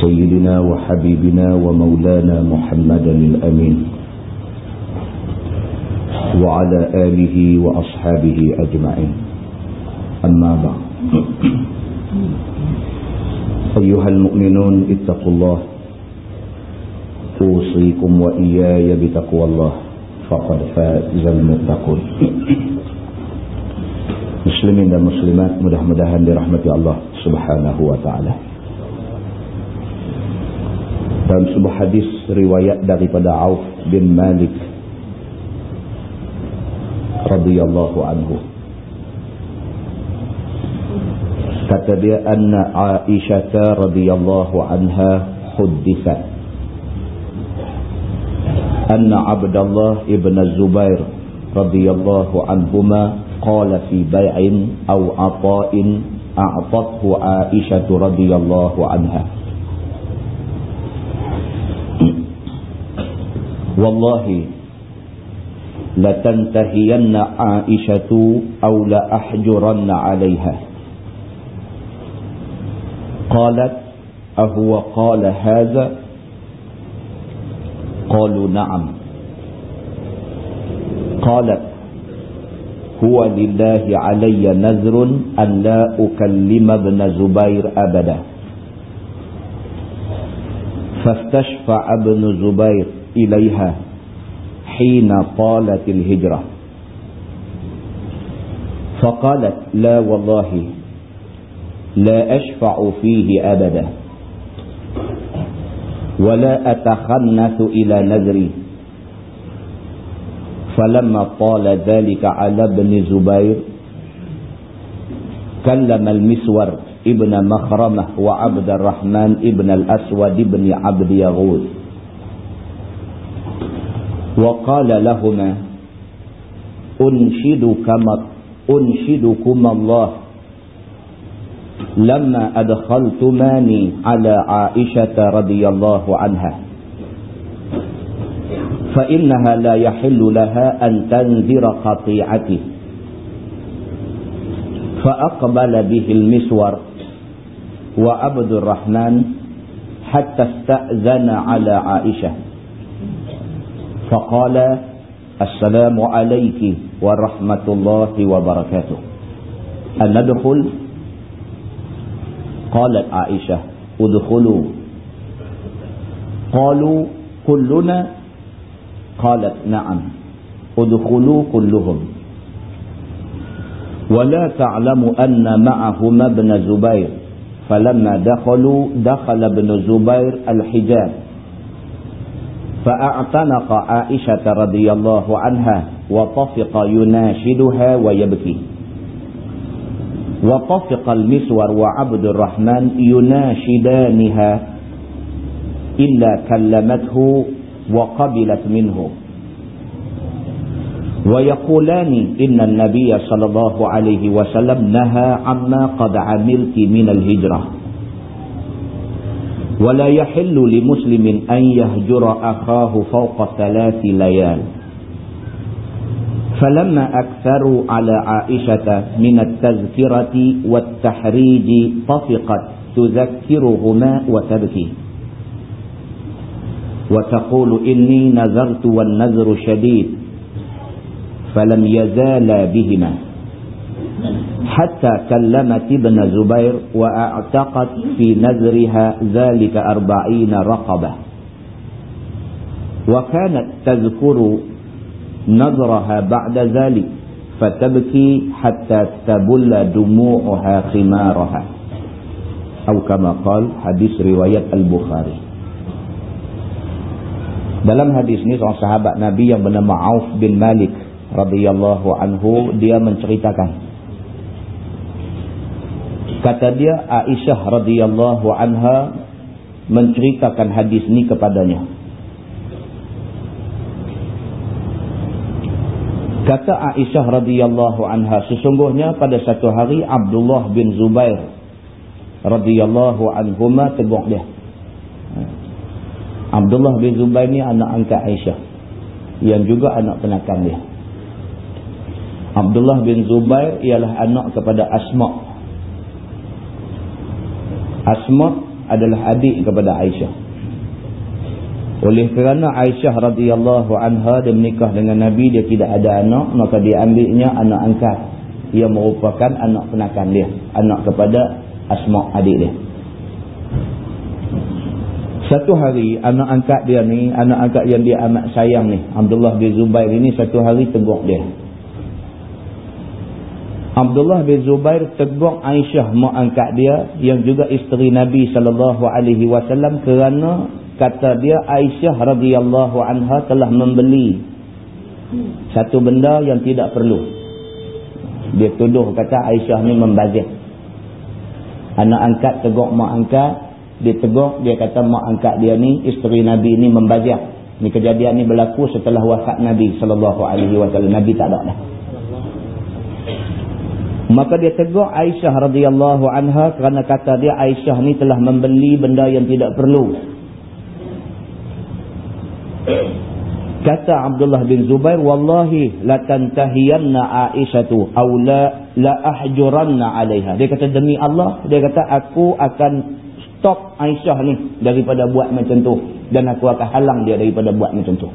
سيدنا وحبيبنا ومولانا محمدا الأمين. وعلى آله وأصحابه أجمعين. أما بعد. أيها المؤمنون اتقوا الله. أوصيكم وإياي بتقوى الله. فقد فاز المتقون. dan muslimat mudah-mudahan dirahmati Allah Subhanahu wa taala. dalam sebuah hadis riwayat daripada Auf bin Malik radhiyallahu anhu. Kata dia anna Aisyah radhiyallahu anha hudditha anna Abdullah ibn Zubair radhiyallahu anhuma qala fi bai'in aw ata'in a'tathu Aisyah radhiyallahu anha. والله لتنتهين عائشة أو لأحجرن عليها. قالت أهو قال هذا؟ قالوا نعم. قالت هو لله علي نذر أن لا أكلم ابن زبير أبدا. فاستشفع ابن زبير. إليها حين طالت الهجرة. فقالت لا والله لا أشفع فيه أبدا ولا أتخنث إلى نذري. فلما طال ذلك على ابن زبير كلم المسور ابن مخرمة وعبد الرحمن ابن الأسود ابن عبد يغوث. وقال لهما أنشدكما أنشدكم الله. لما أدخلتماني على عائشة رضي الله عنها فإنها لا يحل لها أن تنذر قطيعتي فأقبل به المسور وعبد الرحمن حتى استأذن على عائشة. فقال السلام عليك ورحمة الله وبركاته. أن ندخل؟ قالت عائشة ادخلوا. قالوا كلنا؟ قالت نعم ادخلوا كلهم. ولا تعلم أن معهما ابن زبير. فلما دخلوا دخل ابن زبير الحجاب. فأعتنق عائشة رضي الله عنها وطفق يناشدها ويبكي. وطفق المسور وعبد الرحمن يناشدانها إلا كلمته وقبلت منه. ويقولان إن النبي صلى الله عليه وسلم نهى عما قد عملت من الهجرة. ولا يحل لمسلم أن يهجر أخاه فوق ثلاث ليال. فلما أكثروا على عائشة من التذكرة والتحريج طفقت تذكرهما وتبكي. وتقول إني نذرت والنذر شديد فلم يزال بهما. حتى كلمت ابن زبير وأعتقت في نذرها ذلك أربعين رقبة. وكانت تذكر نظرها بعد ذلك فتبكي حتى تبل دموعها خمارها. أو كما قال حديث رواية البخاري. Dalam hadis ini seorang sahabat Nabi yang bernama Auf bin Malik radhiyallahu anhu dia menceritakan kata dia Aisyah radhiyallahu anha menceritakan hadis ni kepadanya. Kata Aisyah radhiyallahu anha sesungguhnya pada satu hari Abdullah bin Zubair radhiyallahu anhuma tegur dia. Abdullah bin Zubair ni anak angkat Aisyah yang juga anak penakan dia. Abdullah bin Zubair ialah anak kepada Asma' Asma' adalah adik kepada Aisyah. Oleh kerana Aisyah radhiyallahu anha dia menikah dengan Nabi dia tidak ada anak maka dia ambilnya anak angkat. Ia merupakan anak penakan dia anak kepada Asma' adik dia. Satu hari anak angkat dia ni anak angkat yang dia amat sayang ni Abdullah bin Zubair ini satu hari tegur dia Abdullah bin Zubair tegur Aisyah mak angkat dia yang juga isteri Nabi sallallahu alaihi wasallam kerana kata dia Aisyah radhiyallahu anha telah membeli satu benda yang tidak perlu. Dia tuduh kata Aisyah ni membazir. Anak angkat tegur mak angkat, dia tegur dia kata mak angkat dia ni isteri Nabi ni membazir. Ni kejadian ni berlaku setelah wafat Nabi sallallahu alaihi wasallam. Nabi tak ada dah. Maka dia tegur Aisyah radhiyallahu anha kerana kata dia Aisyah ni telah membeli benda yang tidak perlu. Kata Abdullah bin Zubair, Wallahi la tantahiyanna Aisyatu aw la, la ahjuranna alaiha. Dia kata demi Allah, dia kata aku akan stop Aisyah ni daripada buat macam tu. Dan aku akan halang dia daripada buat macam tu.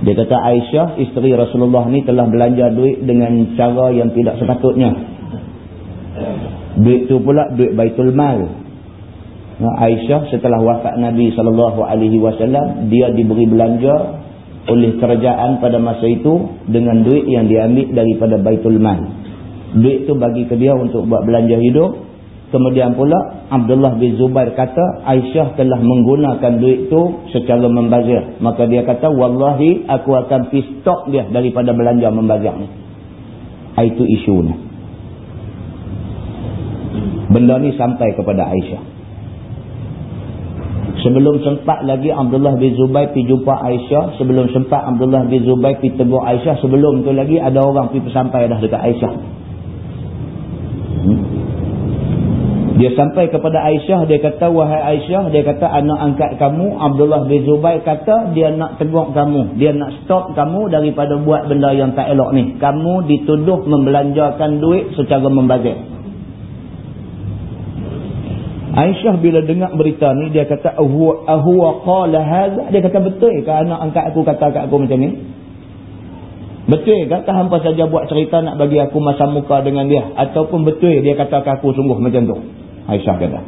Dia kata Aisyah, isteri Rasulullah ni telah belanja duit dengan cara yang tidak sepatutnya. Duit tu pula duit baitul mal. Aisyah setelah wafat Nabi SAW, dia diberi belanja oleh kerajaan pada masa itu dengan duit yang diambil daripada baitul mal. Duit tu bagi ke dia untuk buat belanja hidup Kemudian pula Abdullah bin Zubair kata Aisyah telah menggunakan duit tu secara membazir. Maka dia kata wallahi aku akan pi stop dia daripada belanja membazir ni. Itu isu ni. Benda ni sampai kepada Aisyah. Sebelum sempat lagi Abdullah bin Zubair pi jumpa Aisyah, sebelum sempat Abdullah bin Zubair pi tegur Aisyah, sebelum tu lagi ada orang pi sampai dah dekat Aisyah. Hmm. Dia sampai kepada Aisyah, dia kata, wahai Aisyah, dia kata anak angkat kamu, Abdullah bin Zubair kata, dia nak tegur kamu. Dia nak stop kamu daripada buat benda yang tak elok ni. Kamu dituduh membelanjakan duit secara membazir. Aisyah bila dengar berita ni, dia kata. Dia kata, betul ke anak angkat aku kata kat aku macam ni? Betul ke tak hampa saja buat cerita nak bagi aku masa muka dengan dia? Ataupun betul dia kata aku sungguh macam tu? Aisyah kata.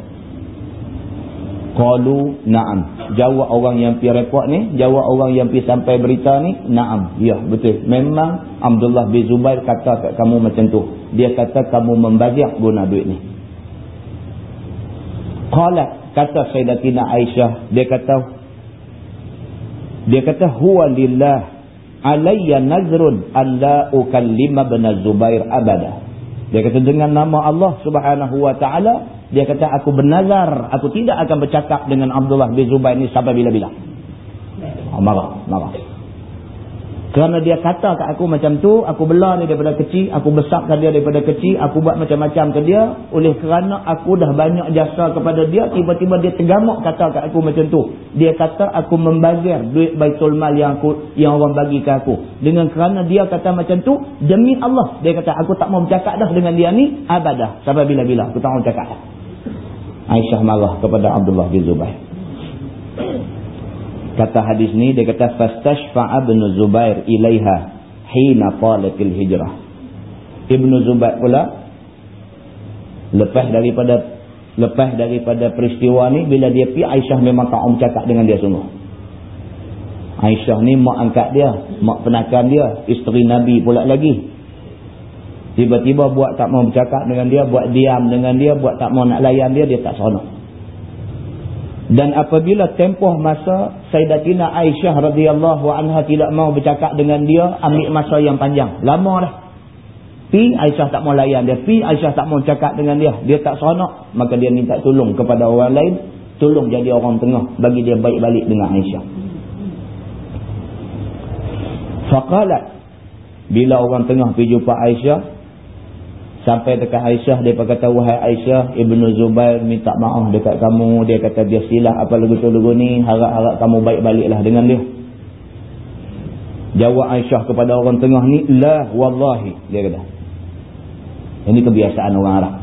Qalu na'am. Jawab orang yang pi report ni, jawab orang yang pi sampai berita ni, na'am. Ya, betul. Memang Abdullah bin Zubair kata kat kamu macam tu. Dia kata kamu membazir guna duit ni. Qalat kata Sayyidatina Aisyah, dia kata dia kata huwa lillah alayya nazrun an la ukallima bin Zubair abada. Dia kata dengan nama Allah Subhanahu wa taala dia kata aku bernazar, aku tidak akan bercakap dengan Abdullah bin Zubair ni sampai bila-bila. Oh, marah, marah. Kerana dia kata kat aku macam tu, aku bela dia daripada kecil, aku besarkan dia daripada kecil, aku buat macam-macam ke dia. Oleh kerana aku dah banyak jasa kepada dia, tiba-tiba dia tergamak kata kat aku macam tu. Dia kata aku membazir duit baitul mal yang aku yang orang bagi ke aku. Dengan kerana dia kata macam tu, demi Allah, dia kata aku tak mau bercakap dah dengan dia ni, abadah. Sampai bila-bila, aku tak mau bercakap dah. Aisyah marah kepada Abdullah bin Zubair. Kata hadis ni dia kata fastashfa'a ibn Zubair ilaiha hina talatil hijrah. Ibnu Zubair pula lepas daripada lepas daripada peristiwa ni bila dia pi Aisyah memang tak om cakap dengan dia sungguh. Aisyah ni mak angkat dia, mak penakan dia, isteri Nabi pula lagi. Tiba-tiba buat tak mau bercakap dengan dia, buat diam dengan dia, buat tak mau nak layan dia, dia tak seronok. Dan apabila tempoh masa Sayyidatina Aisyah radhiyallahu anha tidak mau bercakap dengan dia, ambil masa yang panjang. Lama dah. Pi Aisyah tak mau layan dia. Pi Aisyah tak mau cakap dengan dia. Dia tak seronok. Maka dia minta tolong kepada orang lain. Tolong jadi orang tengah. Bagi dia baik balik dengan Aisyah. Faqalat. Bila orang tengah pergi jumpa Aisyah. Sampai dekat Aisyah. Dia kata, wahai Aisyah. Ibnu Zubair minta maaf dekat kamu. Dia kata, dia silap apa lagu-lagu ni. Harap-harap kamu baik baliklah dengan dia. Jawab Aisyah kepada orang tengah ni. La wallahi. Dia kata. Ini kebiasaan orang Arab.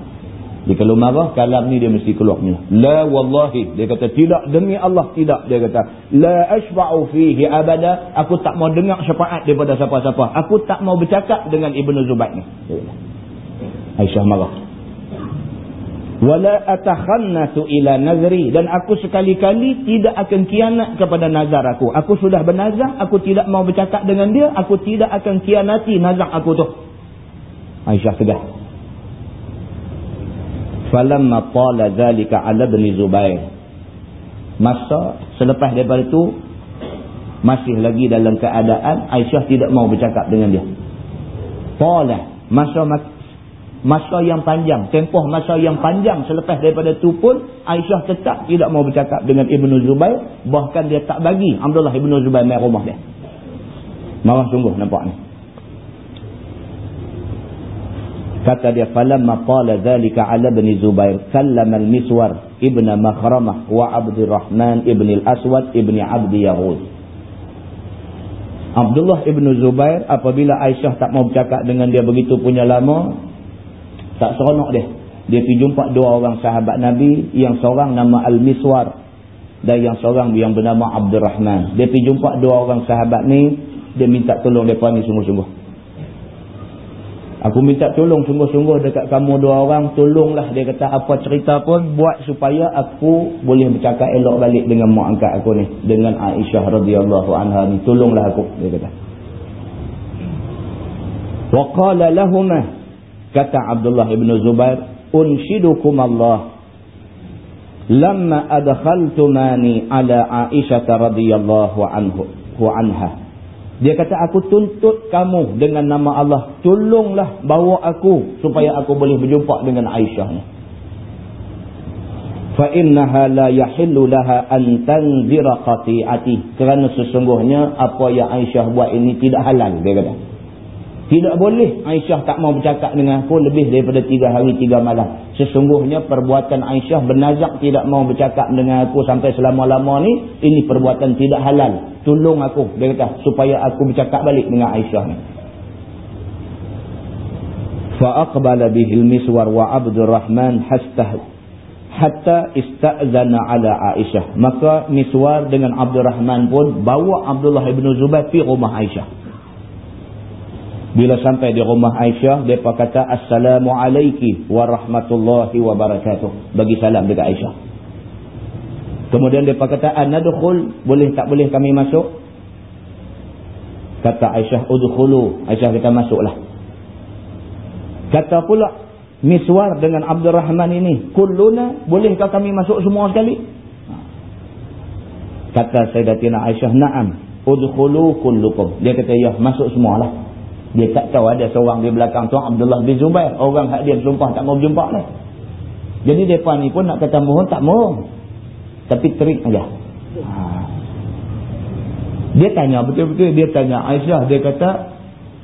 Dia kalau marah, kalam ni dia mesti keluar punya. La wallahi. Dia kata, tidak demi Allah, tidak. Dia kata, La ashba'u fihi abada. Aku tak mau dengar syafaat daripada siapa-siapa. Aku tak mau bercakap dengan Ibn Zubaid ni. Aisyah marah. Wala atakhannatu ila nazri. Dan aku sekali-kali tidak akan kianat kepada nazar aku. Aku sudah bernazar, aku tidak mau bercakap dengan dia. Aku tidak akan kianati nazar aku tu. Aisyah tegas falamma tala zalika ala ibn zubair masa selepas daripada itu masih lagi dalam keadaan Aisyah tidak mau bercakap dengan dia tala masa masa yang panjang. Tempoh masa yang panjang selepas daripada itu pun Aisyah tetap tidak mau bercakap dengan Ibn Zubair. Bahkan dia tak bagi Abdullah Ibn Zubair main rumah dia. Marah sungguh nampak ni. Kata dia falamma qala dhalika ala ibn zubair kallama al-miswar ibn makhramah wa abdurrahman ibn al-aswad ibn abd yahud. Abdullah ibn Zubair apabila Aisyah tak mau bercakap dengan dia begitu punya lama tak seronok dia dia pergi jumpa dua orang sahabat Nabi yang seorang nama Al-Miswar dan yang seorang yang bernama Abdurrahman dia pergi jumpa dua orang sahabat ni dia minta tolong mereka ni sungguh-sungguh Aku minta tolong sungguh-sungguh dekat kamu dua orang. Tolonglah dia kata apa cerita pun. Buat supaya aku boleh bercakap elok balik dengan mak angkat aku ni. Dengan Aisyah radhiyallahu anha ni. Tolonglah aku. Dia kata. Wa qala lahumah. Kata Abdullah ibn Zubair. Unshidukum Allah. Lama adkhaltumani ala Aisyah radhiyallahu anhu. anha. Dia kata aku tuntut kamu dengan nama Allah. Tolonglah bawa aku supaya aku boleh berjumpa dengan Aisyah ni. Fa innaha la yahillu laha an tanzira qati'ati. Kerana sesungguhnya apa yang Aisyah buat ini tidak halal dia kata. Tidak boleh Aisyah tak mau bercakap dengan aku lebih daripada tiga hari tiga malam. Sesungguhnya perbuatan Aisyah bernazak tidak mau bercakap dengan aku sampai selama-lama ni. Ini perbuatan tidak halal. Tolong aku. Dia kata supaya aku bercakap balik dengan Aisyah ni. Fa'aqbala bihil miswar wa abdurrahman hastah hatta ista'zana ala Aisyah. Maka miswar dengan Abdurrahman pun bawa Abdullah ibn Zubair pergi rumah Aisyah. Bila sampai di rumah Aisyah, mereka kata, Assalamualaikum warahmatullahi wabarakatuh. Bagi salam dekat Aisyah. Kemudian mereka kata, Anadukhul, boleh tak boleh kami masuk? Kata Aisyah, Udukhulu. Aisyah kata, masuklah. Kata pula, Miswar dengan Abdul Rahman ini, Kulluna, bolehkah kami masuk semua sekali? Kata Sayyidatina Aisyah, Naam, Udukhulu kullukum. Dia kata, ya, masuk semualah. Dia tak tahu ada seorang di belakang tu Abdullah bin Zubair. Orang hak dia bersumpah tak mau berjumpa lah. Jadi mereka ni pun nak kata mohon tak mohon. Tapi terik aja. Ha. Dia tanya betul-betul. Dia tanya Aisyah. Dia kata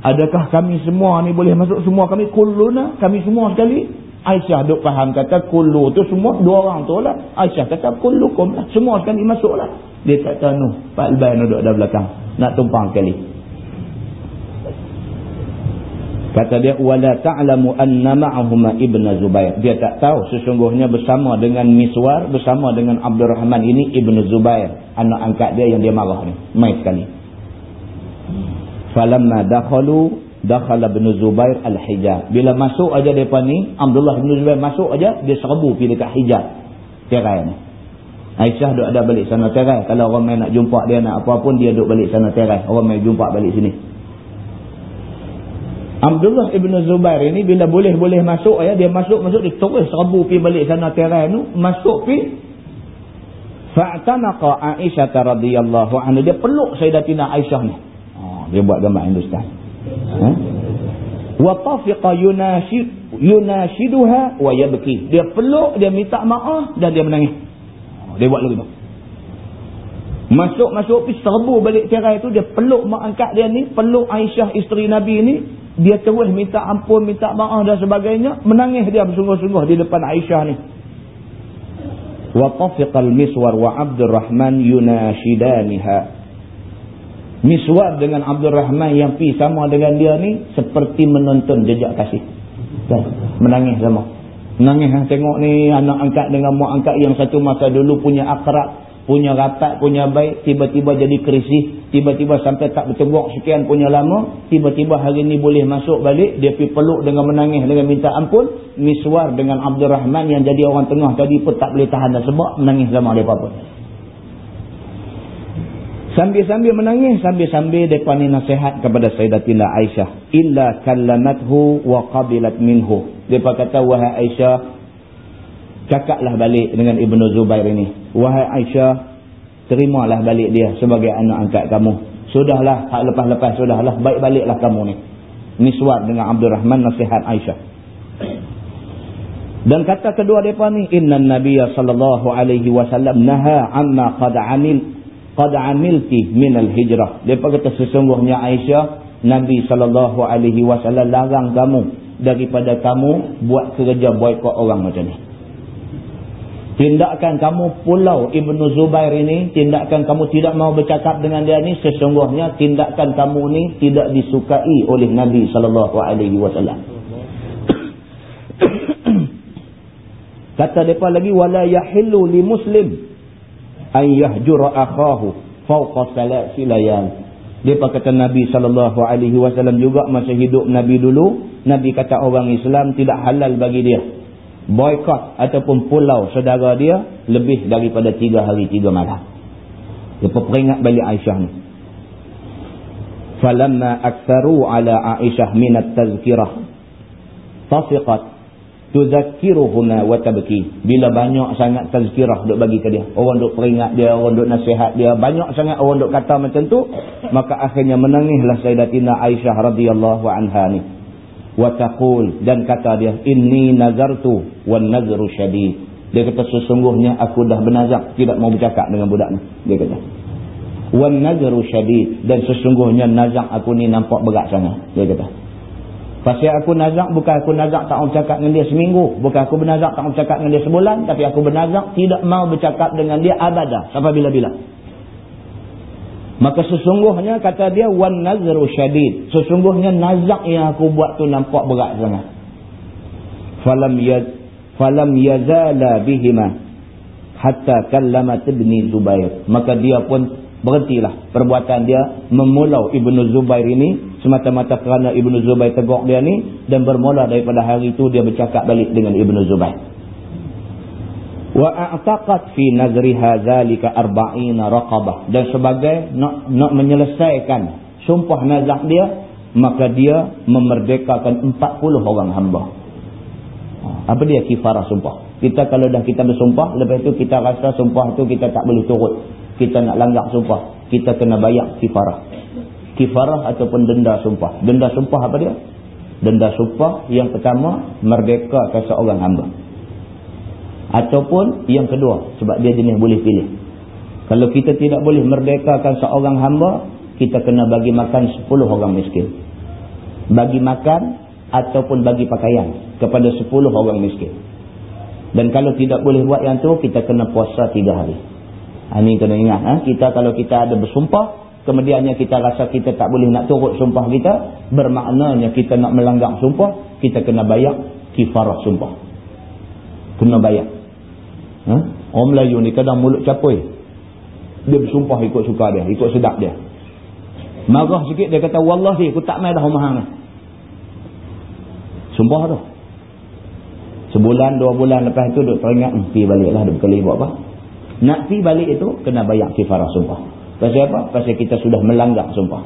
adakah kami semua ni boleh masuk semua kami kulluna. Kami semua sekali. Aisyah duk faham kata kullu tu semua dua orang tu lah. Aisyah kata kullukum lah. Semua sekali masuk lah. Dia tak tahu. Pak Albayan duduk dalam belakang. Nak tumpang sekali. Kata dia wala ta'lamu anna ma'ahuma ibnu Zubair. Dia tak tahu sesungguhnya bersama dengan Miswar bersama dengan Abdurrahman ini ibnu Zubair, anak angkat dia yang dia marah ni. Mai sekali. Falamma dakhalu dakhala ibnu Zubair al-Hijaz. Bila masuk aja depa ni, Abdullah bin Zubair masuk aja dia serbu pergi dekat Hijaz. Terai ni. Aisyah duk ada balik sana terai. Kalau orang mai nak jumpa dia nak apa pun dia duk balik sana terai. Orang mai jumpa balik sini. Abdullah ibn Zubair ini bila boleh-boleh masuk ya dia masuk-masuk dia terus serbu pi balik sana terai tu masuk pi fa'tanaqa Aisyah radhiyallahu anha dia peluk Sayyidatina Aisyah ni. Oh, dia buat gambar Hindustan. Ha? wa tafiqa yunashid yunashiduha wa yabki dia peluk dia minta maaf dan dia menangis dia buat lagu tu masuk-masuk pergi serbu balik tirai tu dia peluk mak angkat dia ni peluk Aisyah isteri Nabi ni dia terus minta ampun minta maaf dan sebagainya menangis dia bersungguh-sungguh di depan Aisyah ni wa tafiqal miswar wa Abdul Rahman yunashidaniha Miswar dengan Abdul Rahman yang pi sama dengan dia ni seperti menonton jejak kasih. Dan menangis sama. Menangis tengok ni anak angkat dengan mak angkat yang satu masa dulu punya akrab, punya rapat, punya baik, tiba-tiba jadi krisis, tiba-tiba sampai tak bertengok sekian punya lama, tiba-tiba hari ni boleh masuk balik, dia pi peluk dengan menangis dengan minta ampun, Miswar dengan Abdul Rahman yang jadi orang tengah tadi pun tak boleh tahan dah sebab menangis sama dia apa-apa. Sambil-sambil menangis, sambil-sambil mereka ni nasihat kepada Sayyidatina Aisyah. Illa kallamathu wa qabilat minhu. Mereka kata, wahai Aisyah, cakaplah balik dengan Ibn Zubair ini. Wahai Aisyah, terimalah balik dia sebagai anak angkat kamu. Sudahlah, hak lepas-lepas, sudahlah, baik baliklah kamu ni. Niswat dengan Abdul Rahman nasihat Aisyah. Dan kata kedua mereka ni, Inna Nabiya sallallahu alaihi wasallam naha amma qad amil qad amilti minal hijrah depa kata sesungguhnya Aisyah Nabi sallallahu alaihi wasallam larang kamu daripada kamu buat kerja boikot orang macam ni tindakan kamu pulau Ibnu Zubair ini tindakan kamu tidak mau bercakap dengan dia ni sesungguhnya tindakan kamu ni tidak disukai oleh Nabi wasallam. Kata depa lagi yahillu li muslim an yahjura akhahu fawqa salasi layal. Dia kata Nabi wasallam juga masa hidup Nabi dulu Nabi kata orang Islam tidak halal bagi dia boykot ataupun pulau saudara dia lebih daripada tiga hari tiga malam. Dia peringat balik Aisyah ni. Falamma aktharu ala Aisyah minat tazkirah tafiqat tuzakkiruhuna wa tabki. Bila banyak sangat tazkirah duk bagi ke dia. Orang duk peringat dia orang duk nasihat dia banyak sangat orang duk kata macam tu maka akhirnya menangislah sayyidatina Aisyah radhiyallahu anha ni wa taqul dan kata dia inni nazartu wan nazru syadid dia kata sesungguhnya aku dah bernazar tidak mau bercakap dengan budak ni dia kata wan nazru syadid dan sesungguhnya nazar aku ni nampak berat sangat dia kata Pasal aku nazak, bukan aku nazak tak mau bercakap dengan dia seminggu. Bukan aku bernazak tak mau bercakap dengan dia sebulan. Tapi aku bernazak tidak mau bercakap dengan dia abadah. Sampai bila-bila. Maka sesungguhnya kata dia, wan nazru syadid. Sesungguhnya nazak yang aku buat tu nampak berat sangat. Falam, yaz, falam yazala bihima hatta kallamat ibni Zubair. Maka dia pun berhentilah perbuatan dia memulau Ibnu Zubair ini semata-mata kerana Ibnu Zubair tegur dia ni dan bermula daripada hari itu dia bercakap balik dengan Ibnu Zubair wa a'taqat fi nazriha zalika arba'ina raqabah. Dan sebagai nak nak menyelesaikan sumpah nazak dia maka dia memerdekakan 40 orang hamba. Apa dia kifarah sumpah? Kita kalau dah kita bersumpah lepas itu kita rasa sumpah tu kita tak boleh turut. Kita nak langgar sumpah kita kena bayar kifarah. Kifarah ataupun denda sumpah. Denda sumpah apa dia? Denda sumpah yang pertama merdeka ke seorang hamba ataupun yang kedua sebab dia jenis boleh pilih kalau kita tidak boleh merdekakan seorang hamba kita kena bagi makan 10 orang miskin bagi makan ataupun bagi pakaian kepada 10 orang miskin dan kalau tidak boleh buat yang tu kita kena puasa 3 hari Ha, ini kena ingat. Ha? Kita kalau kita ada bersumpah, kemudiannya kita rasa kita tak boleh nak turut sumpah kita, bermaknanya kita nak melanggar sumpah, kita kena bayar kifarah sumpah. Kena bayar. Ha? Orang Melayu ni kadang mulut capui. Dia bersumpah ikut suka dia, ikut sedap dia. Marah sikit dia kata, Wallahi aku tak main dah rumah ni. Sumpah tu. Sebulan, dua bulan lepas tu duk teringat, hmm, pergi baliklah, duk berkali buat apa. Nak pi balik itu kena bayar kifarah sumpah. Pasal apa? Pasal kita sudah melanggar sumpah.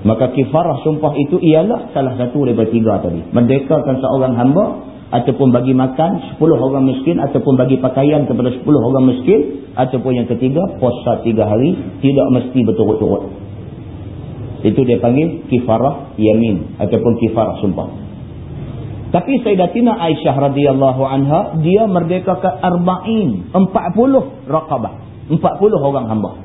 Maka kifarah sumpah itu ialah salah satu daripada tiga tadi. Merdekakan seorang hamba ataupun bagi makan 10 orang miskin ataupun bagi pakaian kepada 10 orang miskin ataupun yang ketiga puasa 3 hari tidak mesti berturut-turut. Itu dia panggil kifarah yamin ataupun kifarah sumpah. Tapi Sayyidatina Aisyah radhiyallahu anha dia merdekakan arba'in, 40 raqabah, 40 orang hamba.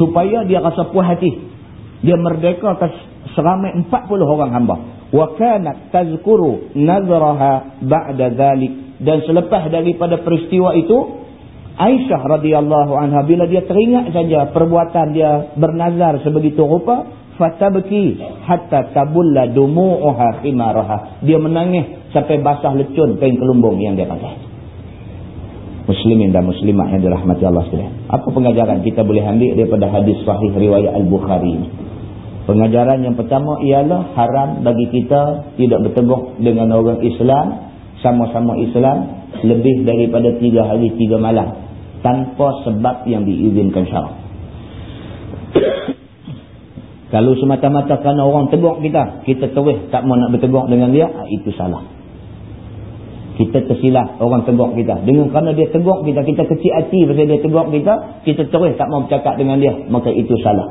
Supaya dia rasa puas hati. Dia merdekakan seramai 40 orang hamba. Wa kanat tazkuru nazraha ba'da dhalik dan selepas daripada peristiwa itu Aisyah radhiyallahu anha bila dia teringat saja perbuatan dia bernazar sebegitu rupa fatabki hatta tabulla dumu'uha khimaraha. Dia menangis sampai basah lecun kain kelumbung yang dia pakai. Muslimin dan muslimah yang dirahmati Allah sekalian. Apa pengajaran kita boleh ambil daripada hadis sahih riwayat al-bukhari pengajaran yang pertama ialah haram bagi kita tidak bertegur dengan orang Islam sama-sama Islam lebih daripada tiga hari tiga malam tanpa sebab yang diizinkan syarak. Kalau semata-mata kerana orang tegur kita, kita terus tak mau nak bertegur dengan dia, ah, itu salah. Kita tersilap orang tegur kita. Dengan kerana dia tegur kita, kita kecil hati pasal dia tegur kita, kita terus tak mau bercakap dengan dia, maka itu salah.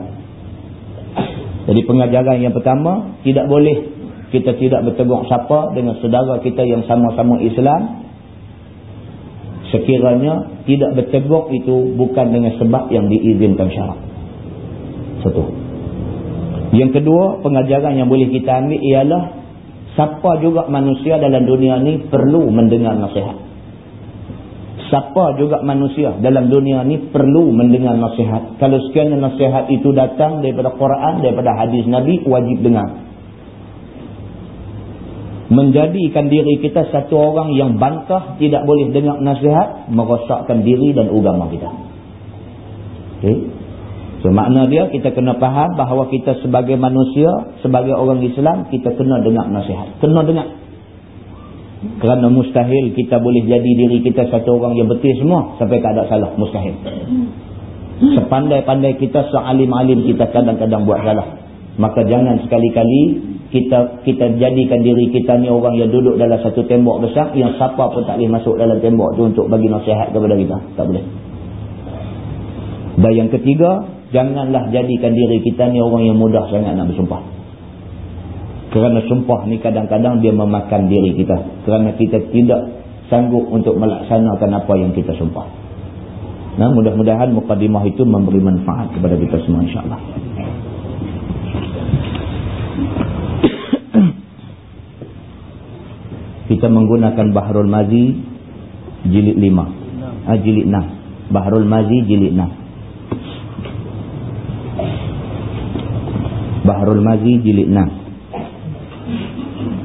Jadi pengajaran yang pertama, tidak boleh kita tidak bertegur siapa dengan saudara kita yang sama-sama Islam, sekiranya tidak bertegur itu bukan dengan sebab yang diizinkan syarak. Satu. Yang kedua, pengajaran yang boleh kita ambil ialah siapa juga manusia dalam dunia ni perlu mendengar nasihat. Siapa juga manusia dalam dunia ni perlu mendengar nasihat. Kalau sekian nasihat itu datang daripada Quran, daripada hadis Nabi, wajib dengar menjadikan diri kita satu orang yang bantah tidak boleh dengar nasihat merosakkan diri dan agama kita okay. so makna dia kita kena faham bahawa kita sebagai manusia sebagai orang Islam kita kena dengar nasihat kena dengar kerana mustahil kita boleh jadi diri kita satu orang yang betul semua sampai tak ada salah. Mustahil. Sepandai-pandai kita sealim-alim kita kadang-kadang buat salah. Maka jangan sekali-kali kita kita jadikan diri kita ni orang yang duduk dalam satu tembok besar yang siapa pun tak boleh masuk dalam tembok tu untuk bagi nasihat kepada kita. Tak boleh. Dan yang ketiga janganlah jadikan diri kita ni orang yang mudah sangat nak bersumpah kerana sumpah ni kadang-kadang dia memakan diri kita. Kerana kita tidak sanggup untuk melaksanakan apa yang kita sumpah. Nah mudah-mudahan mukadimah itu memberi manfaat kepada kita semua insyaAllah. Kita menggunakan Bahrul Mazi jilid 5 ah, jilid 6 Bahrul Mazi jilid 6 Bahrul Mazi jilid 6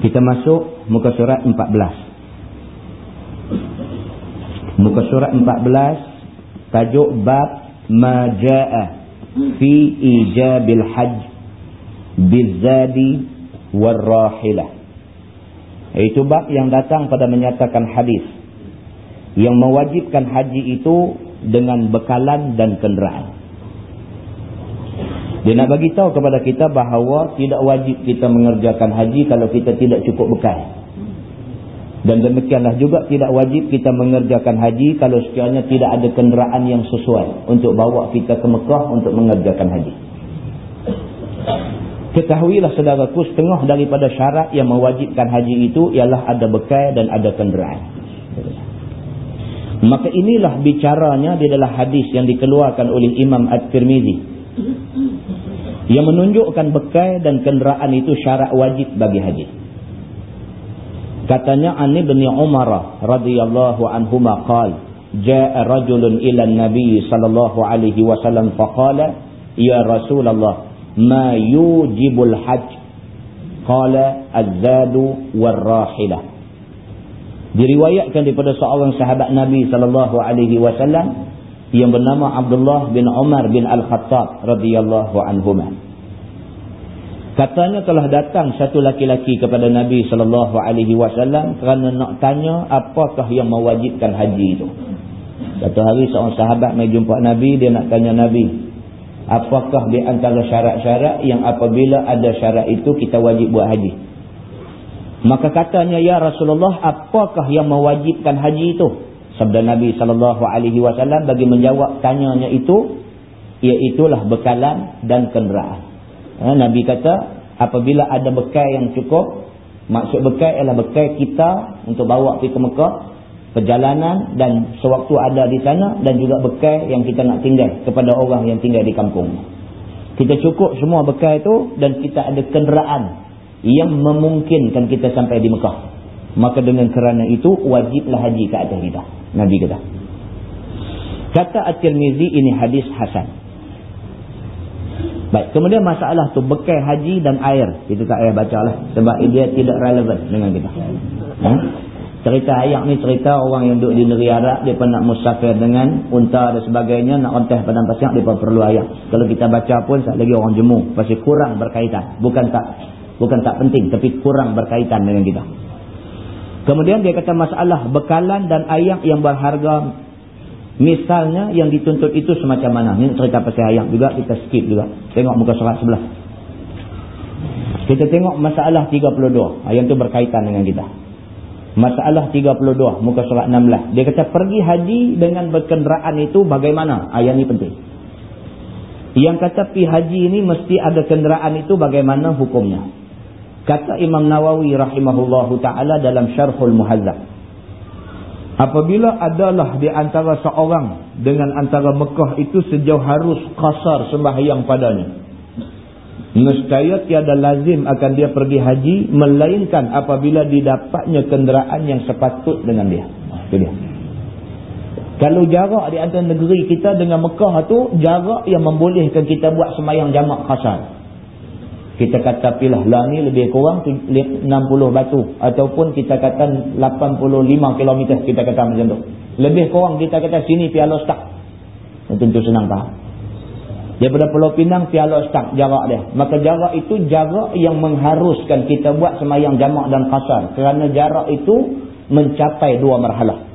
kita masuk muka surat 14 muka surat 14 tajuk bab maja'a fi ijabil hajj bizadi warrahilah itu bab yang datang pada menyatakan hadis. Yang mewajibkan haji itu dengan bekalan dan kenderaan. Dia nak bagi tahu kepada kita bahawa tidak wajib kita mengerjakan haji kalau kita tidak cukup bekal. Dan demikianlah juga tidak wajib kita mengerjakan haji kalau sekiranya tidak ada kenderaan yang sesuai untuk bawa kita ke Mekah untuk mengerjakan haji. Ketahuilah saudaraku setengah daripada syarat yang mewajibkan haji itu ialah ada bekal dan ada kenderaan. Maka inilah bicaranya di dalam hadis yang dikeluarkan oleh Imam At-Tirmizi. Yang menunjukkan bekal dan kenderaan itu syarat wajib bagi haji. Katanya Ani bin Umar radhiyallahu anhuma qala jaa rajulun ila an-nabi sallallahu alaihi wasallam faqala ya Rasulullah ma yujibul hajj qala az-zadu war-rahilah diriwayatkan daripada seorang sahabat Nabi sallallahu alaihi wasallam yang bernama Abdullah bin Umar bin Al-Khattab radhiyallahu anhuma. Katanya telah datang satu laki-laki kepada Nabi sallallahu alaihi wasallam kerana nak tanya apakah yang mewajibkan haji itu. Satu hari seorang sahabat mai jumpa Nabi dia nak tanya Nabi apakah di antara syarat-syarat yang apabila ada syarat itu kita wajib buat haji? Maka katanya ya Rasulullah apakah yang mewajibkan haji itu sabda Nabi SAW bagi menjawab tanyanya itu iaitulah bekalan dan kenderaan Ha, Nabi kata apabila ada bekal yang cukup. Maksud bekal ialah bekal kita untuk bawa pergi ke Mekah. Perjalanan dan sewaktu ada di sana. Dan juga bekal yang kita nak tinggal kepada orang yang tinggal di kampung. Kita cukup semua bekal itu dan kita ada kenderaan yang memungkinkan kita sampai di Mekah. Maka dengan kerana itu wajiblah haji ke atas kita. Nabi kata. Kata At-Tirmizi ini hadis Hasan. Baik, kemudian masalah tu bekal haji dan air. Kita tak payah baca lah. Sebab dia tidak relevan dengan kita. Ha? Cerita ayat ni cerita orang yang duduk di negeri Arab. Dia pun nak musafir dengan unta dan sebagainya. Nak ontah padang pasir. Dia pun perlu ayat. Kalau kita baca pun saat lagi orang jemu. Pasti kurang berkaitan. Bukan tak bukan tak penting. Tapi kurang berkaitan dengan kita. Kemudian dia kata masalah bekalan dan ayat yang berharga. Misalnya yang dituntut itu semacam mana. Ini cerita pasal ayat juga. Kita skip juga. Tengok muka surat sebelah. Kita tengok masalah 32. Ayat itu berkaitan dengan kita. Masalah 32 muka surat 16. Dia kata pergi haji dengan berkenderaan itu bagaimana? Ayat ini penting. Yang kata pergi haji ini mesti ada kenderaan itu bagaimana hukumnya? Kata Imam Nawawi rahimahullahu taala dalam Syarhul Muhazzab. Apabila adalah di antara seorang dengan antara Mekah itu sejauh harus kasar sembahyang padanya Nescaya tiada lazim akan dia pergi haji melainkan apabila didapatnya kenderaan yang sepatut dengan dia. Itu dia. Kalau jarak di antara negeri kita dengan Mekah tu jarak yang membolehkan kita buat semayang jamak khasar. Kita kata pilah lah ni lebih kurang 60 batu ataupun kita kata 85 km kita kata macam tu. Lebih kurang kita kata sini piala start. Tentu senang faham. Daripada Pulau Pinang, Piala Start jarak dia. Maka jarak itu jarak yang mengharuskan kita buat semayang jamak dan kasar. Kerana jarak itu mencapai dua marhalah.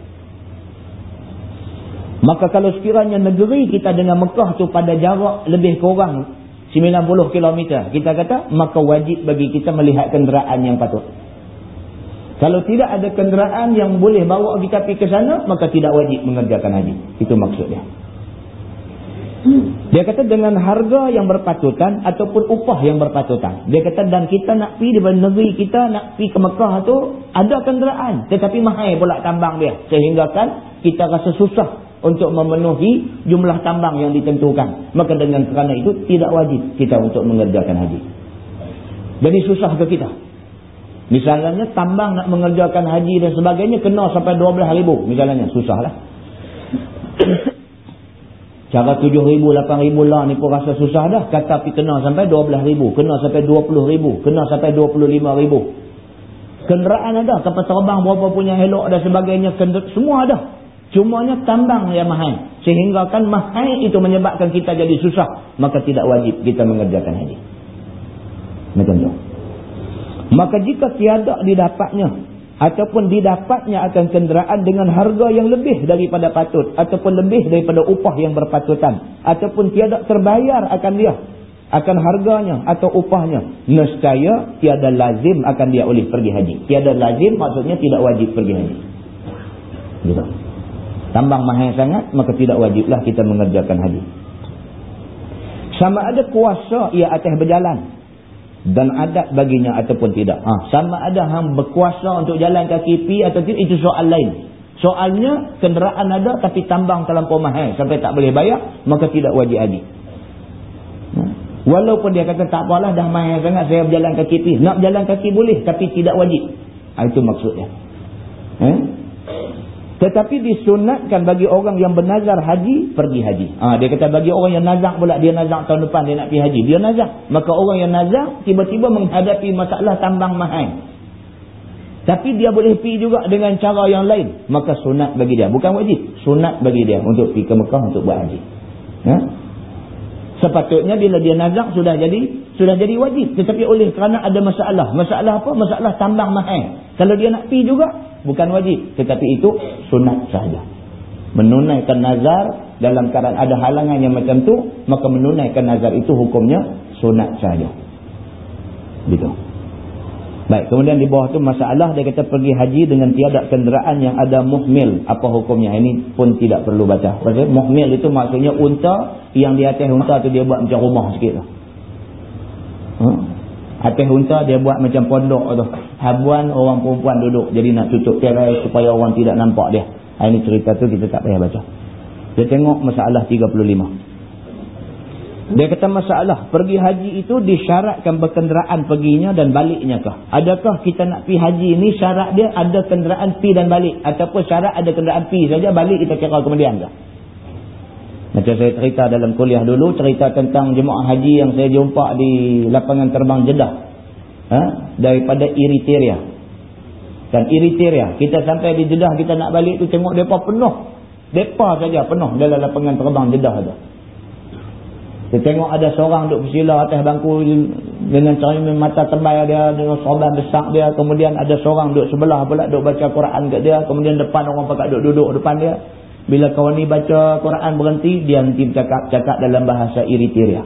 Maka kalau sekiranya negeri kita dengan Mekah tu pada jarak lebih kurang 90 km. Kita kata, maka wajib bagi kita melihat kenderaan yang patut. Kalau tidak ada kenderaan yang boleh bawa kita pergi ke sana, maka tidak wajib mengerjakan haji. Itu maksudnya. Dia kata dengan harga yang berpatutan ataupun upah yang berpatutan. Dia kata dan kita nak pergi di negeri kita nak pergi ke Mekah tu ada kenderaan tetapi mahal pula tambang dia. Sehingga kan kita rasa susah untuk memenuhi jumlah tambang yang ditentukan. Maka dengan kerana itu tidak wajib kita untuk mengerjakan haji. Jadi susah ke kita. Misalnya tambang nak mengerjakan haji dan sebagainya kena sampai 12 ribu. Misalnya susahlah. Cara tujuh ribu, lapan ribu lah ni pun rasa susah dah. Kata pergi kena sampai dua belas ribu. Kena sampai dua puluh ribu. Kena sampai dua puluh lima ribu. Kenderaan ada. Kapal terbang berapa punya elok dan sebagainya. Semua ada. Cumanya tambang yang mahal. Sehingga kan mahal itu menyebabkan kita jadi susah. Maka tidak wajib kita mengerjakan haji. Macam tu. Maka jika tiada didapatnya ataupun didapatnya akan kenderaan dengan harga yang lebih daripada patut ataupun lebih daripada upah yang berpatutan ataupun tiada terbayar akan dia akan harganya atau upahnya nescaya tiada lazim akan dia oleh pergi haji tiada lazim maksudnya tidak wajib pergi haji gitu tambang mahal sangat maka tidak wajiblah kita mengerjakan haji sama ada kuasa ia atas berjalan dan adat baginya ataupun tidak. Ha, sama ada hang berkuasa untuk jalan kaki pi atau tidak itu soal lain. Soalnya kenderaan ada tapi tambang terlampau mahal sampai tak boleh bayar maka tidak wajib haji. Ha. Walaupun dia kata tak apalah dah mahal sangat saya berjalan kaki pi. Nak berjalan kaki boleh tapi tidak wajib. Ha, itu maksudnya. Ha? Tetapi disunatkan bagi orang yang bernazar haji, pergi haji. Ha, dia kata bagi orang yang nazak pula, dia nazak tahun depan dia nak pergi haji. Dia nazak. Maka orang yang nazak tiba-tiba menghadapi masalah tambang mahal. Tapi dia boleh pergi juga dengan cara yang lain. Maka sunat bagi dia. Bukan wajib. Sunat bagi dia untuk pergi ke Mekah untuk buat haji. Ha? Sepatutnya bila dia nazak sudah jadi sudah jadi wajib. Tetapi oleh kerana ada masalah. Masalah apa? Masalah tambang mahal. Kalau dia nak pergi juga bukan wajib. Tetapi itu sunat sahaja menunaikan nazar dalam keadaan ada halangan yang macam tu maka menunaikan nazar itu hukumnya sunat sahaja gitu. Baik kemudian di bawah tu masalah dia kata pergi haji dengan tiada kenderaan yang ada muhmil. Apa hukumnya? Ini pun tidak perlu baca. Maksudnya, muhmil itu maksudnya unta yang di atas unta tu dia buat macam rumah sikit lah. Hmm. Atas unta dia buat macam pondok tu. Habuan orang perempuan duduk. Jadi nak tutup tirai supaya orang tidak nampak dia. Ha, ini cerita tu kita tak payah baca. Dia tengok masalah 35. Dia kata masalah pergi haji itu disyaratkan berkenderaan perginya dan baliknya kah? Adakah kita nak pergi haji ini syarat dia ada kenderaan pergi dan balik? Ataupun syarat ada kenderaan pergi saja balik kita kira kemudian kah? Macam saya cerita dalam kuliah dulu, cerita tentang jemaah haji yang saya jumpa di lapangan terbang Jeddah. Ha? Daripada Eritrea. Dan Eritrea, kita sampai di Jeddah, kita nak balik tu tengok mereka penuh. Mereka saja penuh dalam lapangan terbang Jeddah tu. Saya tengok ada seorang duduk bersila atas bangku dengan cermin mata tebal dia, dengan sorban besar dia. Kemudian ada seorang duduk sebelah pula duduk baca Quran kat dia. Kemudian depan orang pakat duduk-duduk depan dia. Bila kawan ni baca Quran berhenti, dia nanti bercakap cakap dalam bahasa Eritrea.